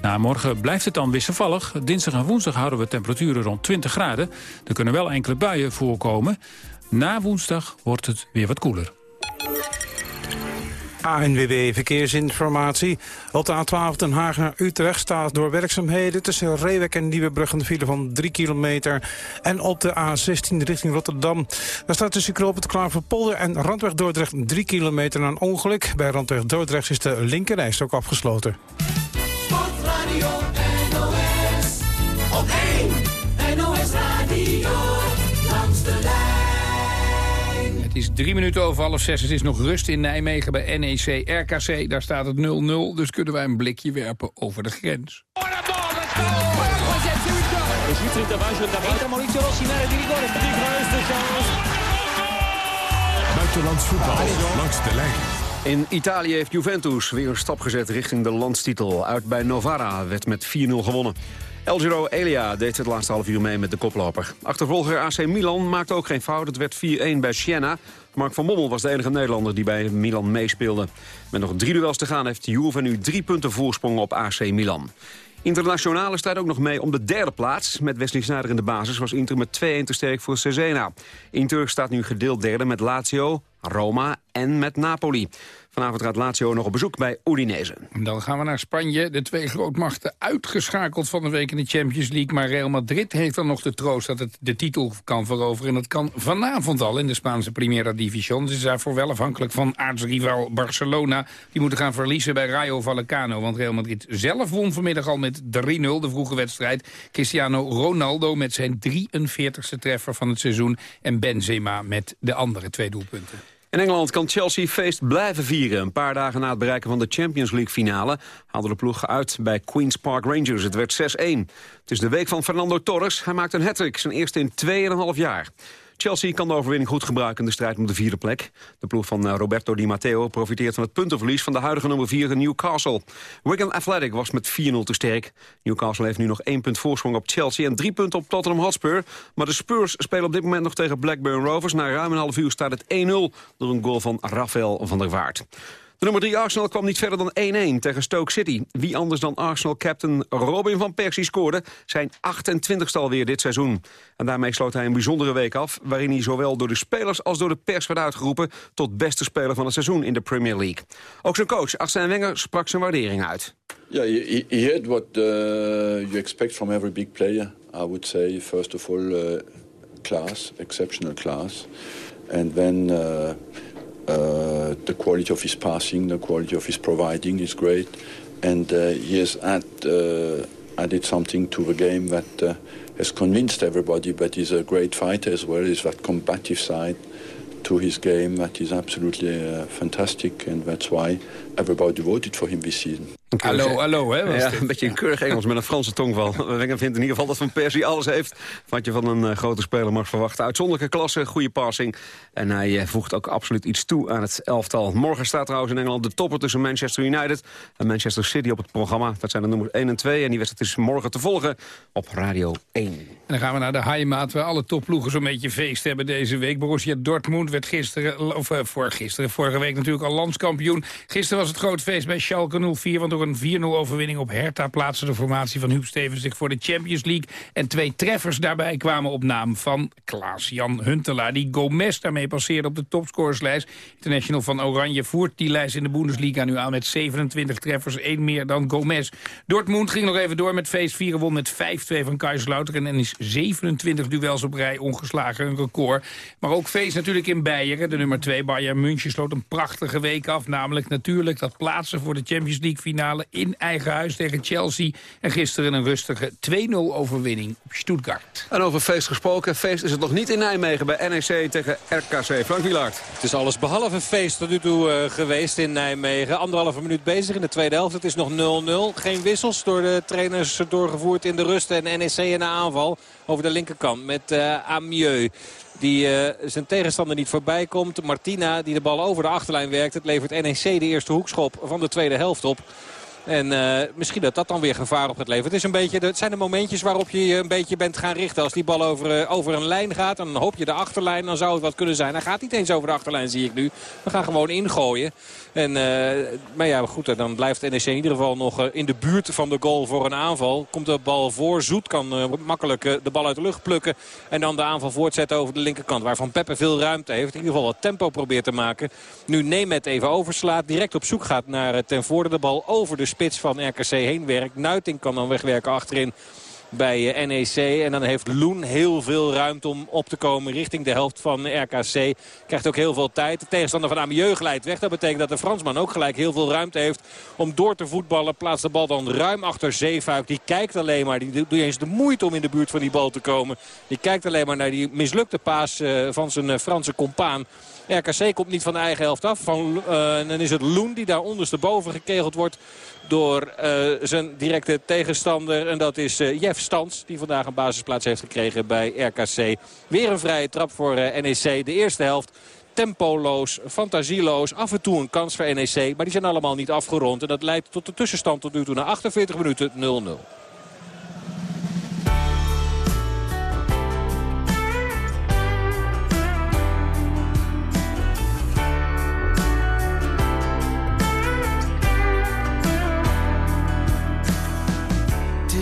Na morgen blijft het dan wisselvallig. Dinsdag en woensdag houden we temperaturen rond 20 graden. Er kunnen wel enkele buien voorkomen. Na woensdag wordt het weer wat koeler. ANWB Verkeersinformatie. Op de A12 Den Haag naar Utrecht staat door werkzaamheden... tussen Reewek en Nieuwebrug een file van 3 kilometer. En op de A16 richting Rotterdam. Daar staat tussen het Klaverpolder en Randweg Dordrecht 3 kilometer na een ongeluk. Bij Randweg Dordrecht is de linkerreis ook afgesloten. Sportradio NOS. Op 1 NOS Radio. Het is drie minuten over half zes. Het is nog rust in Nijmegen bij NEC RKC. Daar staat het 0-0, dus kunnen wij een blikje werpen over de grens. Buitenlands voetbal langs de lijn. In Italië heeft Juventus weer een stap gezet richting de landstitel. Uit bij Novara werd met 4-0 gewonnen. El Giro Elia deed het laatste half uur mee met de koploper. Achtervolger AC Milan maakte ook geen fout. Het werd 4-1 bij Siena. Mark van Bommel was de enige Nederlander die bij Milan meespeelde. Met nog drie duels te gaan heeft Juve nu drie punten voorsprong op AC Milan. Internationale strijdt ook nog mee om de derde plaats. Met Wesley Sneijder in de basis was Inter met 2-1 te sterk voor Cesena. Inter staat nu gedeeld derde met Lazio, Roma en met Napoli. Vanavond gaat Lazio nog op bezoek bij Udinese. Dan gaan we naar Spanje. De twee grootmachten uitgeschakeld van de week in de Champions League. Maar Real Madrid heeft dan nog de troost dat het de titel kan veroveren. En dat kan vanavond al in de Spaanse Primera División. Ze is daarvoor wel afhankelijk van aartsrival Barcelona. Die moeten gaan verliezen bij Rayo Vallecano. Want Real Madrid zelf won vanmiddag al met 3-0 de vroege wedstrijd. Cristiano Ronaldo met zijn 43ste treffer van het seizoen. En Benzema met de andere twee doelpunten. In Engeland kan Chelsea feest blijven vieren. Een paar dagen na het bereiken van de Champions League finale... haalde de ploeg uit bij Queen's Park Rangers. Het werd 6-1. Het is de week van Fernando Torres. Hij maakt een hat zijn eerste in 2,5 jaar. Chelsea kan de overwinning goed gebruiken in de strijd om de vierde plek. De ploeg van eh, Roberto Di Matteo profiteert van het puntenverlies... van de huidige nummer 4 Newcastle. Wigan Athletic was met 4-0 te sterk. Newcastle heeft nu nog één punt voorsprong op Chelsea... en drie punten op Tottenham Hotspur. Maar de Spurs spelen op dit moment nog tegen Blackburn Rovers. Na ruim een half uur staat het 1-0 door een goal van Rafael van der Vaart. De nummer 3 Arsenal kwam niet verder dan 1-1 tegen Stoke City. Wie anders dan Arsenal-captain Robin van Persie scoorde... zijn 28ste alweer dit seizoen. En daarmee sloot hij een bijzondere week af... waarin hij zowel door de spelers als door de pers werd uitgeroepen... tot beste speler van het seizoen in de Premier League. Ook zijn coach Arsène Wenger sprak zijn waardering uit. Yeah, he, he had what uh, you expect from every big player. I would say, first of all, uh, class, exceptional class. And then uh, uh, the quality of his passing, the quality of his providing is great. And uh, he has add, uh, added something to the game that uh, has convinced everybody but he's a great fighter as well, is that combative side to his game that is absolutely uh, fantastic. And that's why everybody voted for him this season. Hallo, hallo, hè? Ja, dit. een beetje een keurig Engels met een Franse tongval. Wenger [laughs] vindt in ieder geval dat Van Persie alles heeft... wat je van een eh, grote speler mag verwachten. Uitzonderlijke klasse, goede passing. En hij eh, voegt ook absoluut iets toe aan het elftal. Morgen staat trouwens in Engeland de topper tussen Manchester United... en Manchester City op het programma. Dat zijn de nummers 1 en 2. En die wedstrijd is morgen te volgen op Radio 1. En dan gaan we naar de heimaat waar alle topploegen zo'n beetje feest hebben deze week. Borussia Dortmund werd gisteren, of uh, voor gisteren, vorige week natuurlijk al landskampioen. Gisteren was het groot feest bij Schalke 04, want Een 4-0 overwinning op Hertha plaatste de formatie van Huub Stevens zich voor de Champions League. En twee treffers daarbij kwamen op naam van Klaas-Jan Huntelaar. Die Gomez daarmee passeerde op de topscorerslijst. International van Oranje voert die lijst in de Bundesliga nu aan met 27 treffers. één meer dan Gomez. Dortmund ging nog even door met feest vieren. Won met 5-2 van Kaiserslautern. En is 27 duels op rij ongeslagen. Een record. Maar ook feest natuurlijk in Beieren. De nummer 2 Bayern München sloot een prachtige week af. Namelijk natuurlijk dat plaatsen voor de Champions League finale in eigen huis tegen Chelsea. En gisteren een rustige 2-0 overwinning op Stuttgart. En over feest gesproken. Feest is het nog niet in Nijmegen bij NEC tegen RKC. Frank Wielaert. Het is alles behalve feest tot nu toe eh, geweest in Nijmegen. Anderhalve minuut bezig in de tweede helft. Het is nog 0-0. Geen wissels door de trainers doorgevoerd in de rust. En NEC in de aanval over de linkerkant met uh, Amieux. Die uh, zijn tegenstander niet voorbij komt. Martina die de bal over de achterlijn werkt. Het levert NEC de eerste hoekschop van de tweede helft op. En uh, misschien dat dat dan weer gevaar op het leven. Het, is een beetje, het zijn de momentjes waarop je je een beetje bent gaan richten. Als die bal over, uh, over een lijn gaat, dan hoop je de achterlijn. Dan zou het wat kunnen zijn. Hij gaat niet eens over de achterlijn, zie ik nu. We gaan gewoon ingooien. En, uh, maar ja, goed, dan blijft NEC in ieder geval nog in de buurt van de goal voor een aanval. Komt de bal voor. Zoet kan makkelijk de bal uit de lucht plukken. En dan de aanval voortzetten over de linkerkant. Waarvan Peppe veel ruimte heeft. In ieder geval wat tempo probeert te maken. Nu Nemet even overslaat. Direct op zoek gaat naar ten voorde de bal over de spits van RKC heen werkt. Nuiting kan dan wegwerken achterin bij NEC. En dan heeft Loen heel veel ruimte om op te komen richting de helft van RKC. Krijgt ook heel veel tijd. De tegenstander van Amieux glijdt weg. Dat betekent dat de Fransman ook gelijk heel veel ruimte heeft om door te voetballen. Plaatst de bal dan ruim achter Zeefuik. Die kijkt alleen maar. Die doet eens de moeite om in de buurt van die bal te komen. Die kijkt alleen maar naar die mislukte paas van zijn Franse compaan. RKC komt niet van de eigen helft af. Van, uh, dan is het Loen die daar ondersteboven gekegeld wordt door uh, zijn directe tegenstander. En dat is uh, Jeff Stans die vandaag een basisplaats heeft gekregen bij RKC. Weer een vrije trap voor NEC. De eerste helft tempoloos, fantasieloos. Af en toe een kans voor NEC, maar die zijn allemaal niet afgerond. En dat leidt tot de tussenstand tot nu toe na 48 minuten 0-0.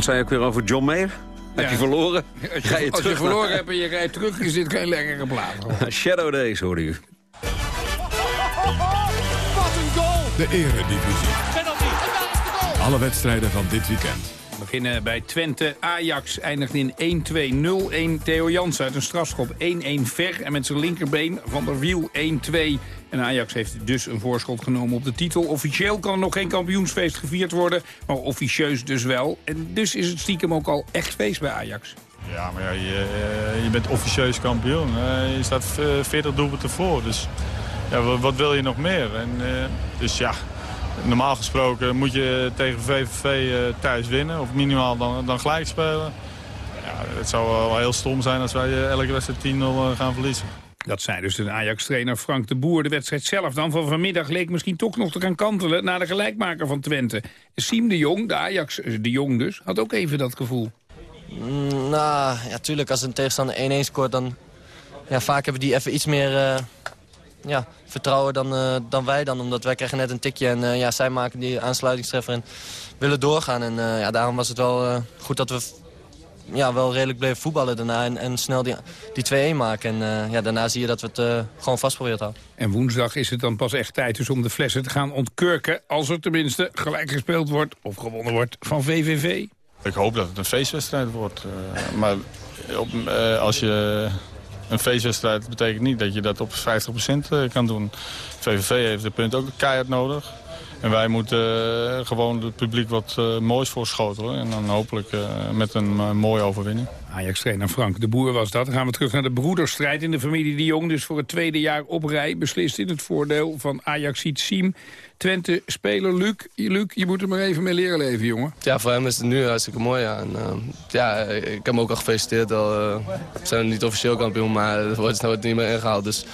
Wat zei je ook weer over John Mayer? Heb je verloren? Als Ga je, als je verloren naar- hebt en je rijdt terug, is dit geen lekkere plaat. [laughs] Shadow Days, hoorde u. Wat een goal! De eredivisie. Penalty. En daar is de goal. Alle wedstrijden van dit weekend. We beginnen bij Twente. Ajax eindigt in 1-2-0-1. Theo Jans uit een strafschop 1-1 ver. En met zijn linkerbeen van der Wiel 1-2. En Ajax heeft dus een voorschot genomen op de titel. Officieel kan er nog geen kampioensfeest gevierd worden. Maar officieus dus wel. En dus is het stiekem ook al echt feest bij Ajax. Ja, maar je, eh, je bent officieus kampioen. Eh, je staat eh, 40 doelpunten voor. Dus ja, wat, wil je nog meer? En, eh, dus ja, normaal gesproken moet je tegen VVV thuis winnen. Of minimaal dan, dan gelijk spelen. Ja, het zou wel heel stom zijn als wij elke wedstrijd 10-0 eh, gaan verliezen. Dat zei dus de Ajax-trainer Frank de Boer. De wedstrijd zelf dan van vanmiddag leek misschien toch nog te gaan kantelen... naar de gelijkmaker van Twente. Siem de Jong, de Ajax eh, de Jong dus, had ook even dat gevoel. Mm, nou, ja, tuurlijk, als een tegenstander 1-1 scoort, dan... Ja, vaak hebben die even iets meer eh, ja, vertrouwen dan, eh, dan wij dan. Omdat wij krijgen net een tikje en ja, zij maken die aansluitingstreffer en willen doorgaan. En ja, daarom was het wel goed dat we ja, wel redelijk bleven voetballen daarna. En, en snel die, die 2-1 maken. En eh, ja, daarna zie je dat we het eh, gewoon vast proberen te houden. En woensdag is het dan pas echt tijd dus om de flessen te gaan ontkurken... als er tenminste gelijk gespeeld wordt of gewonnen wordt van VVV. Ik hoop dat het een feestwedstrijd wordt. eh, maar op, eh, als je een feestwedstrijd betekent niet dat je dat op 50% eh, kan doen. VVV heeft de punt ook keihard nodig. En wij moeten eh, gewoon het publiek wat eh, moois voorschotelen. En dan hopelijk eh, met een mooie overwinning. Ajax-trainer Frank de Boer was dat. Dan gaan we terug naar de broederstrijd in de familie de Jong. Dus voor het tweede jaar op rij beslist in het voordeel van Ajax-Ziet Siem. Twente-speler Luc. Luc, je moet er maar even mee leren leven, jongen. Ja, voor hem is het nu hartstikke mooi. Ja. En, eh, ja, ik heb hem ook al gefeliciteerd. Al, eh, we zijn niet officieel kampioen, maar er wordt, wordt niet meer ingehaald. Dus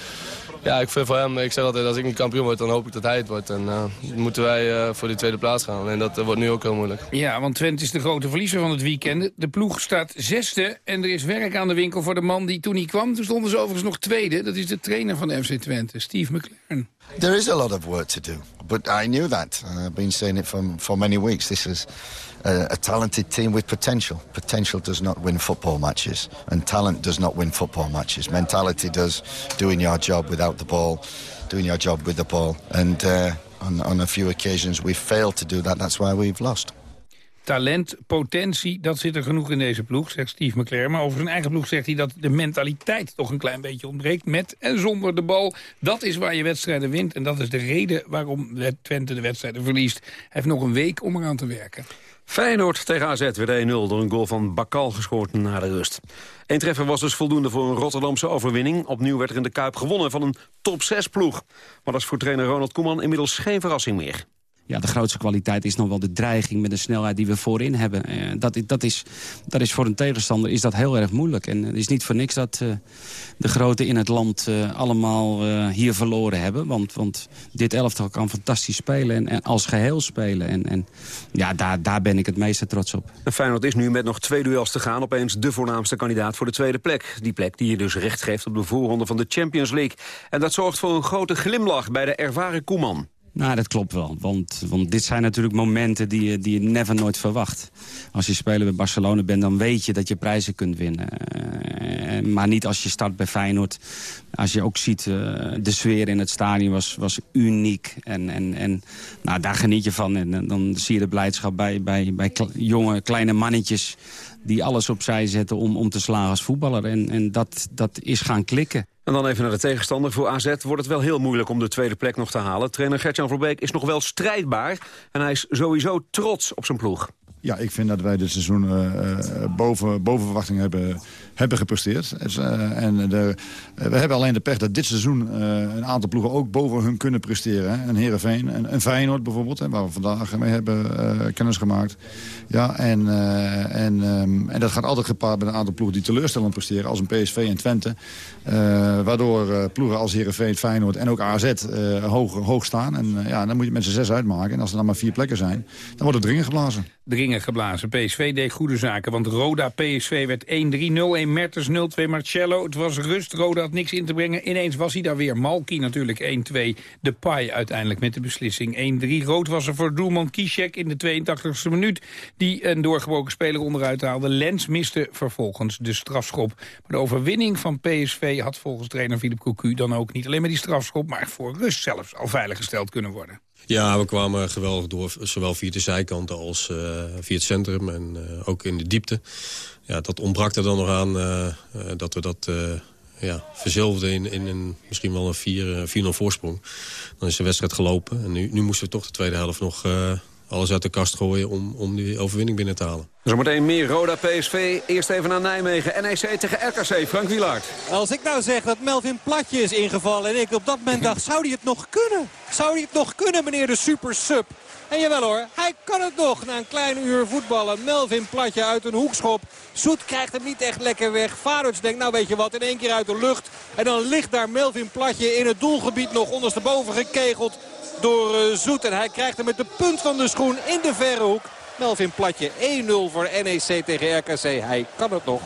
ja, ik vind voor hem, ik zeg altijd, als ik niet kampioen word, dan hoop ik dat hij het wordt. En eh, dan moeten wij eh, voor die tweede plaats gaan. En dat eh, wordt nu ook heel moeilijk. Ja, want Twente is de grote verliezer van het weekend. De ploeg staat zesde en er is werk aan de winkel voor de man die toen hij kwam. Toen stonden ze overigens nog tweede. Dat is de trainer van FC Twente, Steve McLaren. There is a lot of work to do, but I knew that. Uh, I've been saying it for, for many weeks. This is a, a talented team with potential. Potential does not win football matches, and talent does not win football matches. Mentality does, doing your job without the ball, doing your job with the ball. And uh, on, on a few occasions we've failed to do that. That's why we've lost. Talent, potentie, dat zit er genoeg in deze ploeg, zegt Steve McLaren. Maar over zijn eigen ploeg zegt hij dat de mentaliteit toch een klein beetje ontbreekt. Met en zonder de bal. Dat is waar je wedstrijden wint. En dat is de reden waarom Twente de wedstrijden verliest. Hij heeft nog een week om eraan te werken. Feyenoord tegen AZ werd 1-0 door een goal van Bakal gescoord na de rust. Eén treffer was dus voldoende voor een Rotterdamse overwinning. Opnieuw werd er in de Kuip gewonnen van een top 6 ploeg. Maar dat is voor trainer Ronald Koeman inmiddels geen verrassing meer. Ja, de grootste kwaliteit is nog wel de dreiging met de snelheid die we voorin hebben. Eh, dat, dat, is, dat is voor een tegenstander is dat heel erg moeilijk. En het is niet voor niks dat eh, de groten in het land eh, allemaal hier verloren hebben. Want, want dit elftal kan fantastisch spelen en, en als geheel spelen. En, en ja, daar, daar ben ik het meeste trots op. En Feyenoord is nu met nog twee duels te gaan... opeens de voornaamste kandidaat voor de tweede plek. Die plek die je dus recht geeft op de voorronde van de Champions League. En dat zorgt voor een grote glimlach bij de ervaren Koeman. Nou, dat klopt wel. Want, want dit zijn natuurlijk momenten die je, die je never nooit verwacht. Als je speler bij Barcelona bent, dan weet je dat je prijzen kunt winnen. Eh, maar niet als je start bij Feyenoord. Als je ook ziet, eh, de sfeer in het stadion was, was uniek. En, en, en nou, daar geniet je van. En, eh, dan zie je de blijdschap bij, bij, bij jonge, kleine mannetjes... die alles opzij zetten om, om te slagen als voetballer. En, en dat, dat is gaan klikken. En dan even naar de tegenstander. Voor AZ wordt het wel heel moeilijk om de tweede plek nog te halen. Trainer Gertjan Verbeek is nog wel strijdbaar. En hij is sowieso trots op zijn ploeg. Ja, ik vind dat wij dit seizoen eh, eh, boven, boven verwachting hebben, hebben gepresteerd. Eh, en de, eh, we hebben alleen de pech dat dit seizoen eh, een aantal ploegen ook boven hun kunnen presteren. Hè. Een Heerenveen, een, een Feyenoord bijvoorbeeld, hè, waar we vandaag mee hebben kennis gemaakt. Ja, en, en, ehm, en dat gaat altijd gepaard met een aantal ploegen die teleurstellend presteren, als een PSV en Twente. Waardoor ploegen als Heerenveen, Feyenoord en ook AZ hoog, hoog staan. En ja, dan moet je met z'n zes uitmaken. En als er dan maar vier plekken zijn, dan wordt het dringend geblazen. Dringen geblazen. PSV deed goede zaken, want Roda PSV werd 1-3, 0-1 Mertens 0-2 Marcello. Het was rust, Roda had niks in te brengen. Ineens was hij daar weer. Malki natuurlijk 1-2. De Pai uiteindelijk met de beslissing 1-3. Rood was er voor doelman Kishek in de 82e minuut. Die een doorgebroken speler onderuit haalde. Lens miste vervolgens de strafschop. Maar de overwinning van PSV had volgens trainer Philip Cocu dan ook niet alleen maar die strafschop... maar voor rust zelfs al veiliggesteld kunnen worden. Ja, we kwamen geweldig door, zowel via de zijkanten als uh, via het centrum en uh, ook in de diepte. Ja, dat ontbrak er dan nog aan uh, dat we dat ja, verzilverden in, in een, misschien wel een 4-0 voorsprong. Dan is de wedstrijd gelopen en nu, nu moesten we toch de tweede helft nog alles uit de kast gooien om, om die overwinning binnen te halen. Zometeen meer Roda PSV. Eerst even naar Nijmegen. NEC tegen RKC. Frank Wielaert. Als ik nou zeg dat Melvin Platje is ingevallen... en ik op dat moment dacht, zou hij het nog kunnen? Zou hij het nog kunnen, meneer de super sub? En jawel hoor, hij kan het nog na een klein uur voetballen. Melvin Platje uit een hoekschop. Zoet krijgt hem niet echt lekker weg. Varuts denkt, nou weet je wat, in één keer uit de lucht. En dan ligt daar Melvin Platje in het doelgebied nog ondersteboven gekegeld door uh, Zoet. En hij krijgt hem met de punt van de schoen in de verre hoek. Melvin Platje 1-0 voor NEC tegen RKC. Hij kan het nog.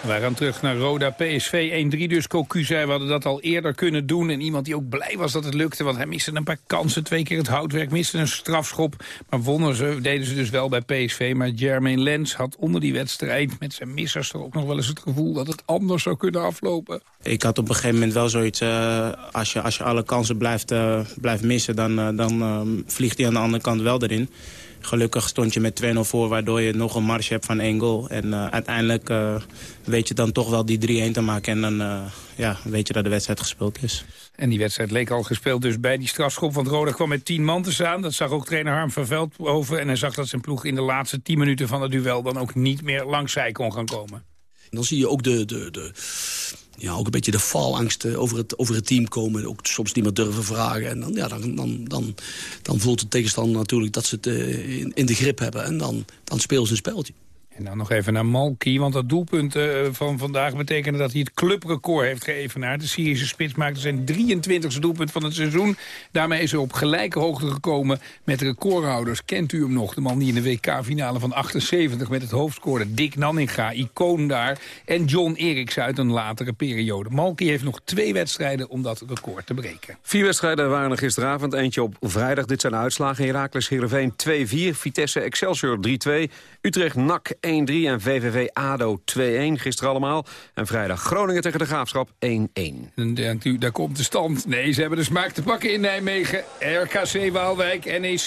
We gaan terug naar Roda PSV 1-3. Dus Cocu zei we hadden dat al eerder kunnen doen. En iemand die ook blij was dat het lukte. Want hij miste een paar kansen. Twee keer het houtwerk. Miste een strafschop. Maar wonnen ze, deden ze dus wel bij PSV. Maar Jermaine Lens had onder die wedstrijd met zijn missers toch ook nog wel eens het gevoel dat het anders zou kunnen aflopen. Ik had op een gegeven moment wel zoiets. Uh, als, je, als je alle kansen blijft, uh, blijft missen, dan, uh, dan vliegt hij aan de andere kant wel erin. Gelukkig stond je met 2-0 voor, waardoor je nog een marge hebt van één goal. En uh, uiteindelijk uh, weet je dan toch wel die 3-1 te maken. En dan uh, ja, weet je dat de wedstrijd gespeeld is. En die wedstrijd leek al gespeeld dus bij die strafschop. Want Roda kwam met 10 man te staan. Dat zag ook trainer Harm van Veldhoven. En hij zag dat zijn ploeg in de laatste 10 minuten van het duel... dan ook niet meer langs zij kon gaan komen. En dan zie je ook de, de, de, ja, ook een beetje de faalangst over het, over het team komen. Ook soms niet meer durven vragen. En dan, ja, dan, dan, dan, dan voelt de tegenstander natuurlijk dat ze het uh, in, de grip hebben. En dan, dan spelen ze een spelletje. Dan nog even naar Malky, want dat doelpunt uh, van vandaag betekende dat hij het clubrecord heeft geëvenaard. De Syrische spits maakte zijn 23e doelpunt van het seizoen. Daarmee is hij op gelijke hoogte gekomen met recordhouders. Kent u hem nog? De man die in de WK-finale van 78 met het hoofd scoorde. Dick Nanninga, icoon daar. En John Eriks uit een latere periode. Malky heeft nog twee wedstrijden om dat record te breken. Vier wedstrijden waren er gisteravond. Eentje op vrijdag. Dit zijn de uitslagen. Heracles Heerenveen 2-4. Vitesse Excelsior 3-2. Utrecht NAC 1-3 en VVV ADO 2-1 gisteren allemaal. En vrijdag Groningen tegen de Graafschap 1-1. En denkt u, daar komt de stand. Nee, ze hebben de smaak te pakken in Nijmegen. RKC Waalwijk, NEC,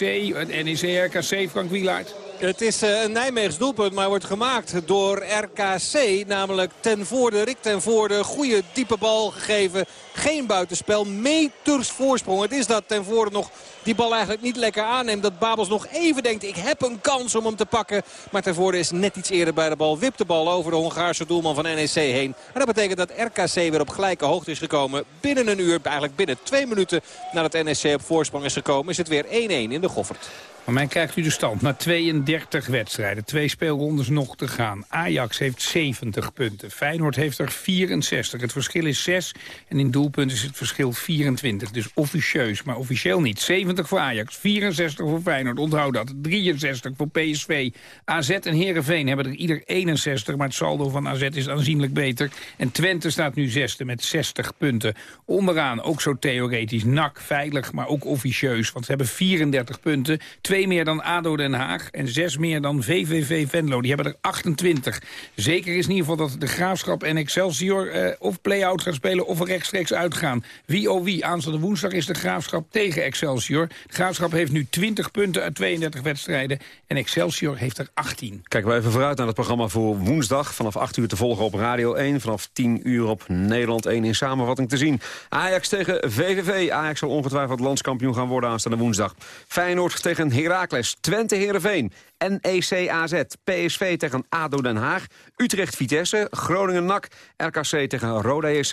NEC RKC, Frank Wielaert. Het is een Nijmeegs doelpunt, maar wordt gemaakt door RKC. Namelijk ten voorde, Rick ten voorde. Goede diepe bal gegeven. Geen buitenspel. Meters voorsprong. Het is dat ten voorde nog die bal eigenlijk niet lekker aanneemt. Dat Babels nog even denkt, ik heb een kans om hem te pakken. Maar ten voorde is net iets eerder bij de bal. Wipt de bal over de Hongaarse doelman van NEC heen. En dat betekent dat RKC weer op gelijke hoogte is gekomen. Binnen een uur, eigenlijk binnen twee minuten nadat NEC op voorsprong is gekomen... is het weer 1-1 in de Goffert. Maar mij krijgt u de stand. Na 32 wedstrijden, twee speelrondes nog te gaan. Ajax heeft 70 punten. Feyenoord heeft er 64. Het verschil is 6 en in doelpunten is het verschil 24. Dus officieus, maar officieel niet. 70 voor Ajax, 64 voor Feyenoord. Onthoud dat. 63 voor PSV. AZ en Heerenveen hebben er ieder 61. Maar het saldo van AZ is aanzienlijk beter. En Twente staat nu zesde met 60 punten. Onderaan ook zo theoretisch. NAC, veilig, maar ook officieus. Want ze hebben 34 punten. Twee meer dan ADO Den Haag en zes meer dan VVV Venlo. Die hebben er 28. Zeker is in ieder geval dat de Graafschap en Excelsior eh, of play-out gaan spelen of er rechtstreeks uitgaan. Wie oh wie. Aanstaande woensdag is de Graafschap tegen Excelsior. De Graafschap heeft nu 20 punten uit 32 wedstrijden en Excelsior heeft er 18. Kijken we even vooruit naar het programma voor woensdag. Vanaf 8 uur te volgen op Radio 1. Vanaf 10 uur op Nederland 1 in samenvatting te zien. Ajax tegen VVV. Ajax zal ongetwijfeld landskampioen gaan worden aanstaande woensdag. Feyenoord tegen Heracles, Twente Heerenveen, NEC AZ, PSV tegen ADO Den Haag, Utrecht Vitesse, Groningen NAC, RKC tegen Roda JC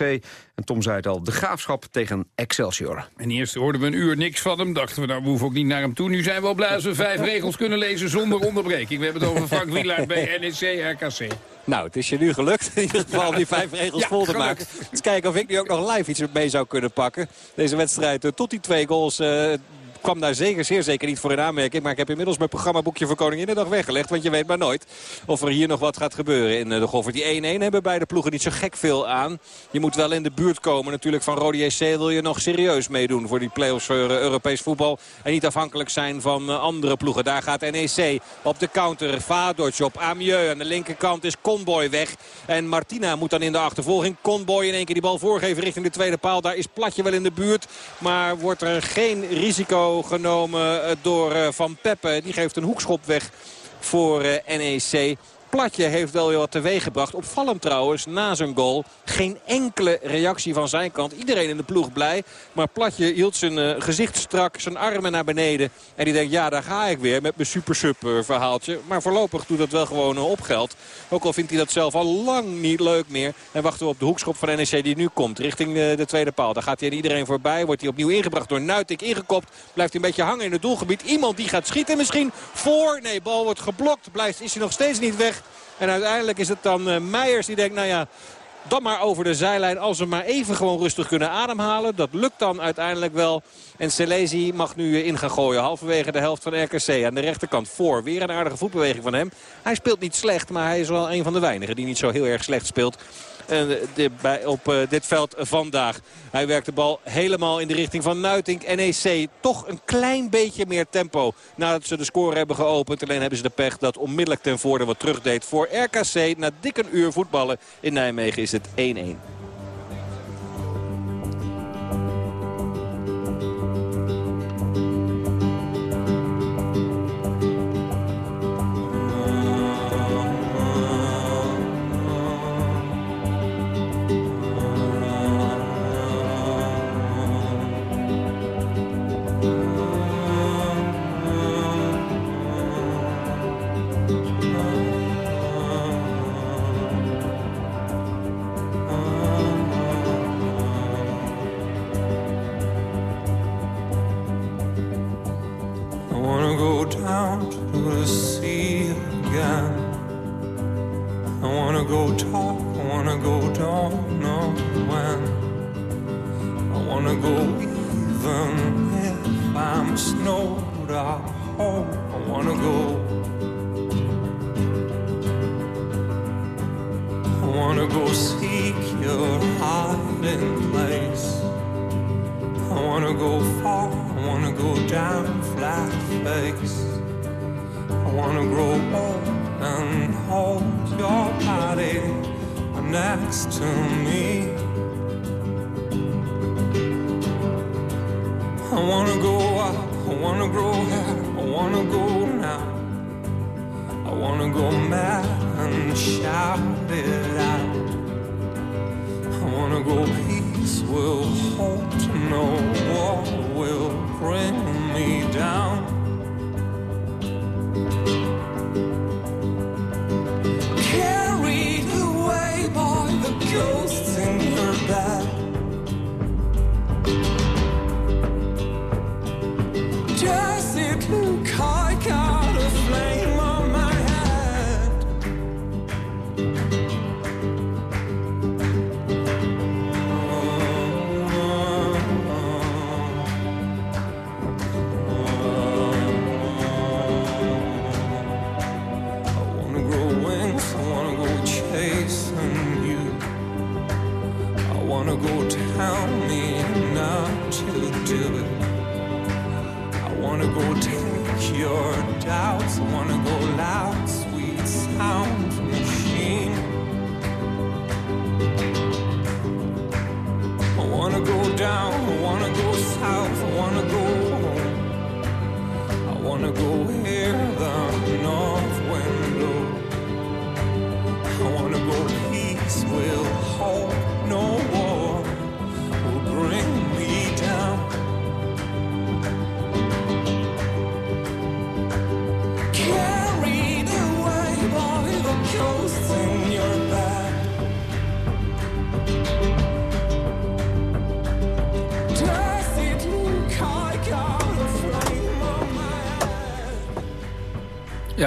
en Tom zei het al, de Graafschap tegen Excelsior. En eerst hoorden we een uur niks van hem, dachten we nou we hoeven ook niet naar hem toe. Nu zijn we al blij als we vijf regels kunnen lezen zonder onderbreking. We hebben het over Frank Wielaert bij NEC RKC. Nou, het is je nu gelukt in ieder geval om die vijf regels Ja, vol te gelukt. maken. Dus kijken of ik nu ook nog live iets mee zou kunnen pakken. Deze wedstrijd eh, tot die twee goals eh, kwam daar zeker, zeer zeker niet voor in aanmerking. Maar ik heb inmiddels mijn programmaboekje voor Koninginnedag weggelegd. Want je weet maar nooit of er hier nog wat gaat gebeuren in eh, de golf. Die 1-1 hebben beide ploegen niet zo gek veel aan. Je moet wel in de buurt komen natuurlijk van Rode JC. Wil je nog serieus meedoen voor die play-offs voor eh, Europees voetbal. En niet afhankelijk zijn van eh, andere ploegen. Daar gaat NEC op de counter. Vadoc op Amieux. Aan de linkerkant is Conboy weg. En Martina moet dan in de achtervolging. Conboy in één keer die bal voorgeven richting de tweede paal. Daar is Platje wel in de buurt. Maar wordt er geen risico genomen eh, door eh, Van Peppe. Die geeft een hoekschop weg voor eh, NEC. Platje heeft wel weer wat teweeg gebracht. Opvallend trouwens, na zijn goal. Geen enkele reactie van zijn kant. Iedereen in de ploeg blij. Maar Platje hield zijn eh, gezicht strak, zijn armen naar beneden. En die denkt, ja, daar ga ik weer met mijn super-sub eh, verhaaltje. Maar voorlopig doet dat wel gewoon eh, op geld. Ook al vindt hij dat zelf al lang niet leuk meer. En wachten we op de hoekschop van NEC die nu komt. Richting de tweede paal. Daar gaat hij aan iedereen voorbij. Wordt hij opnieuw ingebracht door Nuitik. Ingekopt. Blijft hij een beetje hangen in het doelgebied. Iemand die gaat schieten misschien. Voor. Nee, bal wordt geblokt. Blijft, is hij nog steeds niet weg. En uiteindelijk is het dan eh, Meijers die denkt, nou ja, dan maar over de zijlijn. Als we maar even gewoon rustig kunnen ademhalen. Dat lukt dan uiteindelijk wel. En Selezi mag nu eh, in gaan gooien. Halverwege de helft van RKC. Aan de rechterkant voor. Weer een aardige voetbeweging van hem. Hij speelt niet slecht, maar hij is wel een van de weinigen die niet zo heel erg slecht speelt. En de, bij, op eh, dit veld vandaag. Hij werkt de bal helemaal in de richting van Nuitink. NEC toch een klein beetje meer tempo nadat ze de score hebben geopend. Alleen hebben ze de pech dat onmiddellijk ten voorde wat terugdeed voor RKC. Na dik een uur voetballen in Nijmegen is het 1-1. Wanna go seek your hiding place. I wanna go far, I wanna go down flat face. I wanna grow old and hold your body next to me. I wanna go up, I wanna grow hair, I wanna go now. I wanna go mad and shout it out. Wanna go peace will hold no war will bring me down.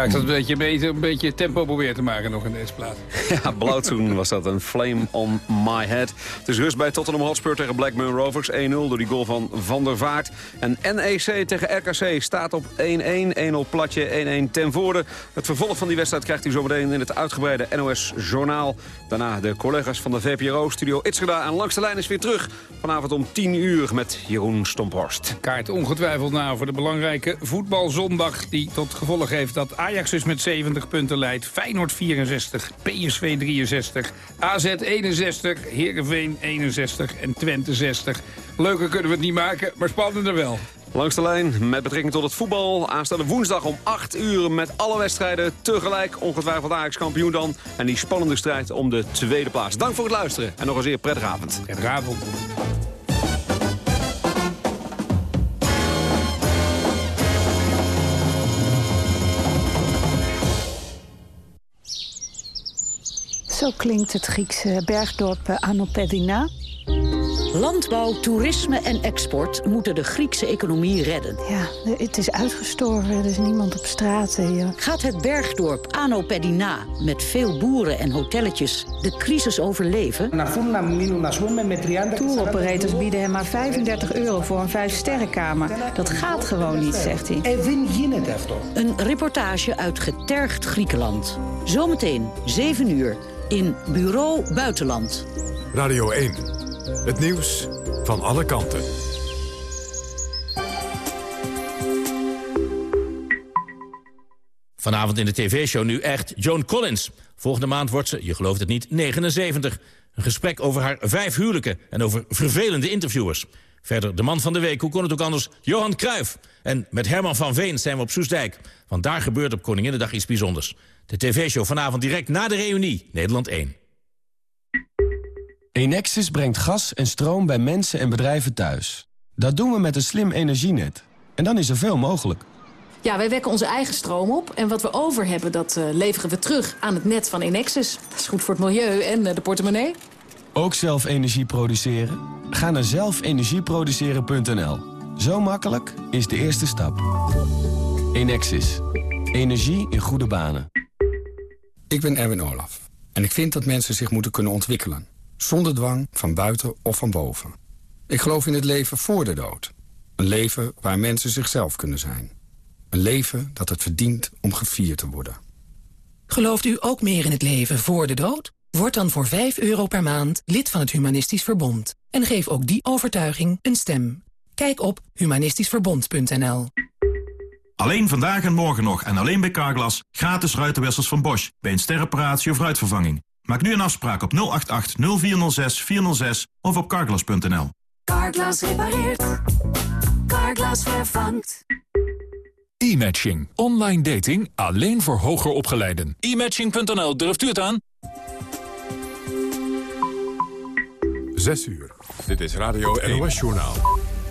Ik een beetje, beetje, een beetje tempo proberen te maken nog in deze plaat. [laughs] Ja, Blauwtoen was dat, een flame on my head. Het is rust bij Tottenham Hotspur tegen Blackburn Rovers. 1-0 door die goal van Van der Vaart. En NEC tegen RKC staat op 1-1. 1-0 platje, 1-1 ten voorde. Het vervolg van die wedstrijd krijgt u zometeen in het uitgebreide NOS-journaal. Daarna de collega's van de VPRO, Studio Itzgerda. En langs de lijn is weer terug. Vanavond om 10 uur met Jeroen Stomphorst. Kaart ongetwijfeld na voor de belangrijke voetbalzondag... die tot gevolg heeft dat Ajax dus met 70 punten leidt. Feyenoord 64, PSV 63, AZ 61, Heerenveen 61 en Twente 60. Leuker kunnen we het niet maken, maar spannender wel. Langs de lijn met betrekking tot het voetbal. Aanstaande woensdag om 8 uur met alle wedstrijden tegelijk. Ongetwijfeld Ajax kampioen dan. En die spannende strijd om de tweede plaats. Dank voor het luisteren en nog een zeer prettige avond. Prettige avond. Zo klinkt het Griekse bergdorp eh, Anopedina. Landbouw, toerisme en export moeten de Griekse economie redden. Ja, het is uitgestorven, er is niemand op straat. Hier. Gaat het bergdorp Anopedina met veel boeren en hotelletjes de crisis overleven? Touroperators bieden hem maar 35 euro voor een vijfsterrenkamer. Dat gaat gewoon niet, zegt hij. Een reportage uit getergd Griekenland. Zometeen, 7 uur, in Bureau Buitenland. Radio 1. Het nieuws van alle kanten. Vanavond in de tv-show nu echt Joan Collins. Volgende maand wordt ze, je gelooft het niet, 79. Een gesprek over haar vijf huwelijken en over vervelende interviewers. Verder de man van de week, hoe kon het ook anders, Johan Cruijff. En met Herman van Veen zijn we op Soesdijk. Want daar gebeurt op Koninginnedag iets bijzonders. De tv-show vanavond direct na de reunie, Nederland 1. Enexis brengt gas en stroom bij mensen en bedrijven thuis. Dat doen we met een slim energienet. En dan is er veel mogelijk. Ja, wij wekken onze eigen stroom op. En wat we over hebben, dat eh, leveren we terug aan het net van Enexis. Dat is goed voor het milieu en eh, de portemonnee. Ook zelf energie produceren? Ga naar zelfenergieproduceren.nl. Zo makkelijk is de eerste stap. Enexis. Energie in goede banen. Ik ben Erwin Olaf. En ik vind dat mensen zich moeten kunnen ontwikkelen. Zonder dwang, van buiten of van boven. Ik geloof in het leven voor de dood. Een leven waar mensen zichzelf kunnen zijn. Een leven dat het verdient om gevierd te worden. Gelooft u ook meer in het leven voor de dood? Word dan voor 5 euro per maand lid van het Humanistisch Verbond. En geef ook die overtuiging een stem. Kijk op humanistischverbond.nl Alleen vandaag en morgen nog en alleen bij Carglass gratis ruitenwissers van Bosch bij een sterreparatie of ruitvervanging. Maak nu een afspraak op 088 0406 406 of op carglass.nl. Carglass repareert. Carglass vervangt. E-matching. Online dating alleen voor hoger opgeleiden. E-matching.nl, durft u het aan? 6 uur. Dit is Radio NOS Journaal.